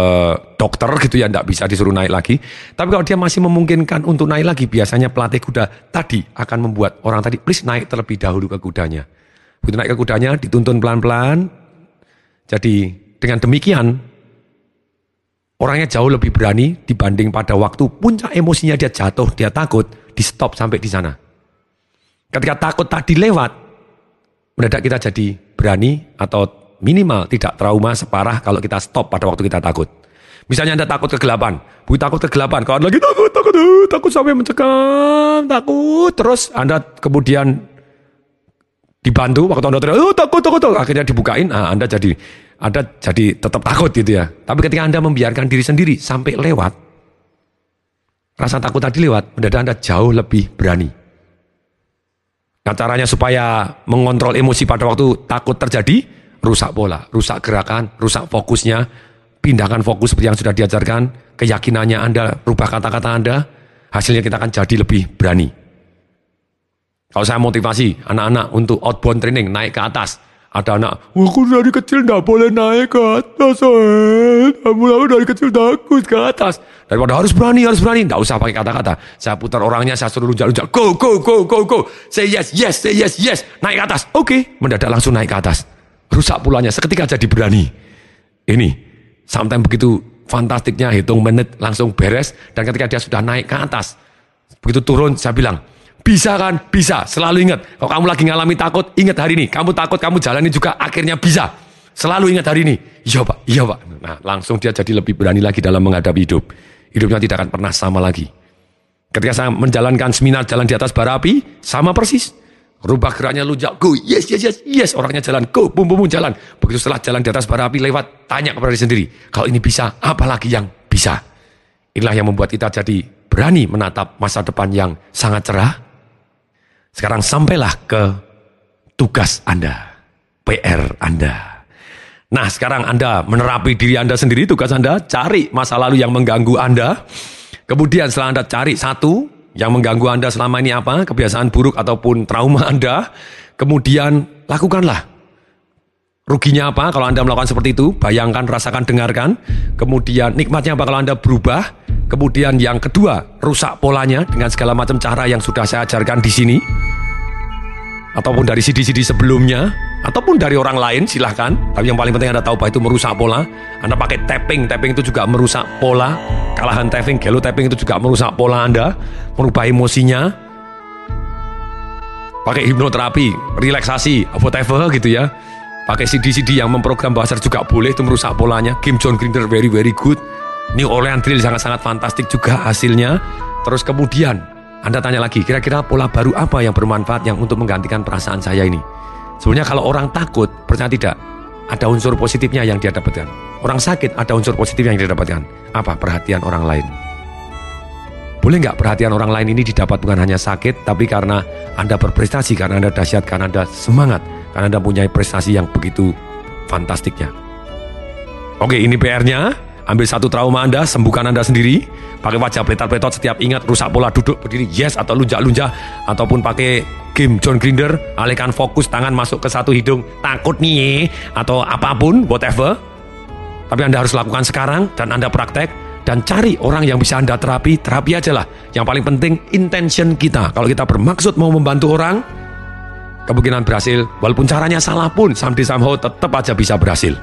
Speaker 1: dokter gitu ya, tidak bisa disuruh naik lagi. Tapi kalau dia masih memungkinkan untuk naik lagi, biasanya pelatih kuda tadi akan membuat orang tadi, please naik terlebih dahulu ke kudanya. Begitu naik ke kudanya, dituntun pelan-pelan. Jadi dengan demikian, orangnya jauh lebih berani dibanding pada waktu puncak emosinya dia jatuh, dia takut, di stop sampai di sana. Ketika takut tadi lewat, mendadak kita jadi berani atau minimal tidak trauma separah kalau kita stop pada waktu kita takut. Misalnya Anda takut kegelapan, Bu takut kegelapan, Anda lagi takut, takut, uh, takut sampai mencekam, takut, terus Anda kemudian dibantu waktu Anda teriak, oh, takut, takut, takut, akhirnya dibukain, ah, Anda jadi Anda jadi tetap takut gitu ya. Tapi ketika Anda membiarkan diri sendiri sampai lewat, rasa takut tadi lewat, mendadak Anda jauh lebih berani. Nah caranya supaya mengontrol emosi pada waktu takut terjadi, rusak pola, rusak gerakan, rusak fokusnya, pindahkan fokus seperti yang sudah diajarkan, keyakinannya Anda, rubah kata-kata Anda, hasilnya kita akan jadi lebih berani. Kalau saya motivasi anak-anak untuk outbound training, naik ke atas, ada anak, aku dari kecil tidak boleh naik ke atas, eh. kamu aku dari kecil takut ke atas. Daripada harus berani, harus berani, tidak usah pakai kata-kata. Saya putar orangnya, saya suruh lunjak-lunjak, go, go, go, go, go, say yes, yes, say yes, yes, naik ke atas. Oke, okay. mendadak langsung naik ke atas rusak pulanya, seketika jadi berani. Ini, sometimes begitu fantastiknya hitung menit langsung beres, dan ketika dia sudah naik ke atas, begitu turun saya bilang, bisa kan? Bisa. Selalu ingat. Kalau kamu lagi ngalami takut, ingat hari ini. Kamu takut, kamu jalani juga akhirnya bisa. Selalu ingat hari ini. Iya pak, iya pak. Nah langsung dia jadi lebih berani lagi dalam menghadapi hidup. Hidupnya tidak akan pernah sama lagi. Ketika saya menjalankan seminar jalan di atas bara api, sama persis. Rubah geraknya lunjak, go, yes, yes, yes, yes. Orangnya jalan, go, bum, bum, bum, jalan. Begitu setelah jalan di atas bara api lewat, tanya kepada diri sendiri. Kalau ini bisa, apalagi yang bisa? Inilah yang membuat kita jadi berani menatap masa depan yang sangat cerah. Sekarang sampailah ke tugas Anda, PR Anda. Nah sekarang Anda menerapi diri Anda sendiri, tugas Anda cari masa lalu yang mengganggu Anda. Kemudian setelah Anda cari satu yang mengganggu Anda selama ini apa, kebiasaan buruk ataupun trauma Anda, kemudian lakukanlah Ruginya apa kalau Anda melakukan seperti itu? Bayangkan, rasakan, dengarkan. Kemudian nikmatnya apa kalau Anda berubah? Kemudian yang kedua, rusak polanya dengan segala macam cara yang sudah saya ajarkan di sini. Ataupun dari CD-CD sebelumnya. Ataupun dari orang lain, silahkan. Tapi yang paling penting Anda tahu bahwa itu merusak pola. Anda pakai tapping, tapping itu juga merusak pola. Kalahan tapping, gelo tapping itu juga merusak pola Anda. Merubah emosinya. Pakai hipnoterapi, relaksasi, whatever gitu ya Pakai CD-CD yang memprogram bahasa juga boleh itu merusak polanya. Kim John Grinder very very good. New Orleans Drill sangat-sangat fantastik juga hasilnya. Terus kemudian Anda tanya lagi, kira-kira pola baru apa yang bermanfaat yang untuk menggantikan perasaan saya ini? Sebenarnya kalau orang takut, percaya tidak, ada unsur positifnya yang dia dapatkan. Orang sakit ada unsur positif yang dia dapatkan. Apa? Perhatian orang lain. Boleh nggak perhatian orang lain ini didapat bukan hanya sakit, tapi karena Anda berprestasi, karena Anda dahsyat, karena Anda semangat, karena Anda punya prestasi yang begitu fantastiknya. Oke, ini PR-nya. Ambil satu trauma Anda, sembuhkan Anda sendiri. Pakai wajah pletot-pletot setiap ingat rusak pola duduk berdiri yes atau lunjak-lunjak ataupun pakai game John Grinder, alihkan fokus tangan masuk ke satu hidung, takut nih atau apa pun whatever. Tapi Anda harus lakukan sekarang dan Anda praktek dan cari orang yang bisa Anda terapi, terapi aja lah. Yang paling penting intention kita. Kalau kita bermaksud mau membantu orang, kemungkinan berhasil walaupun caranya salah pun someday somehow tetap aja bisa berhasil.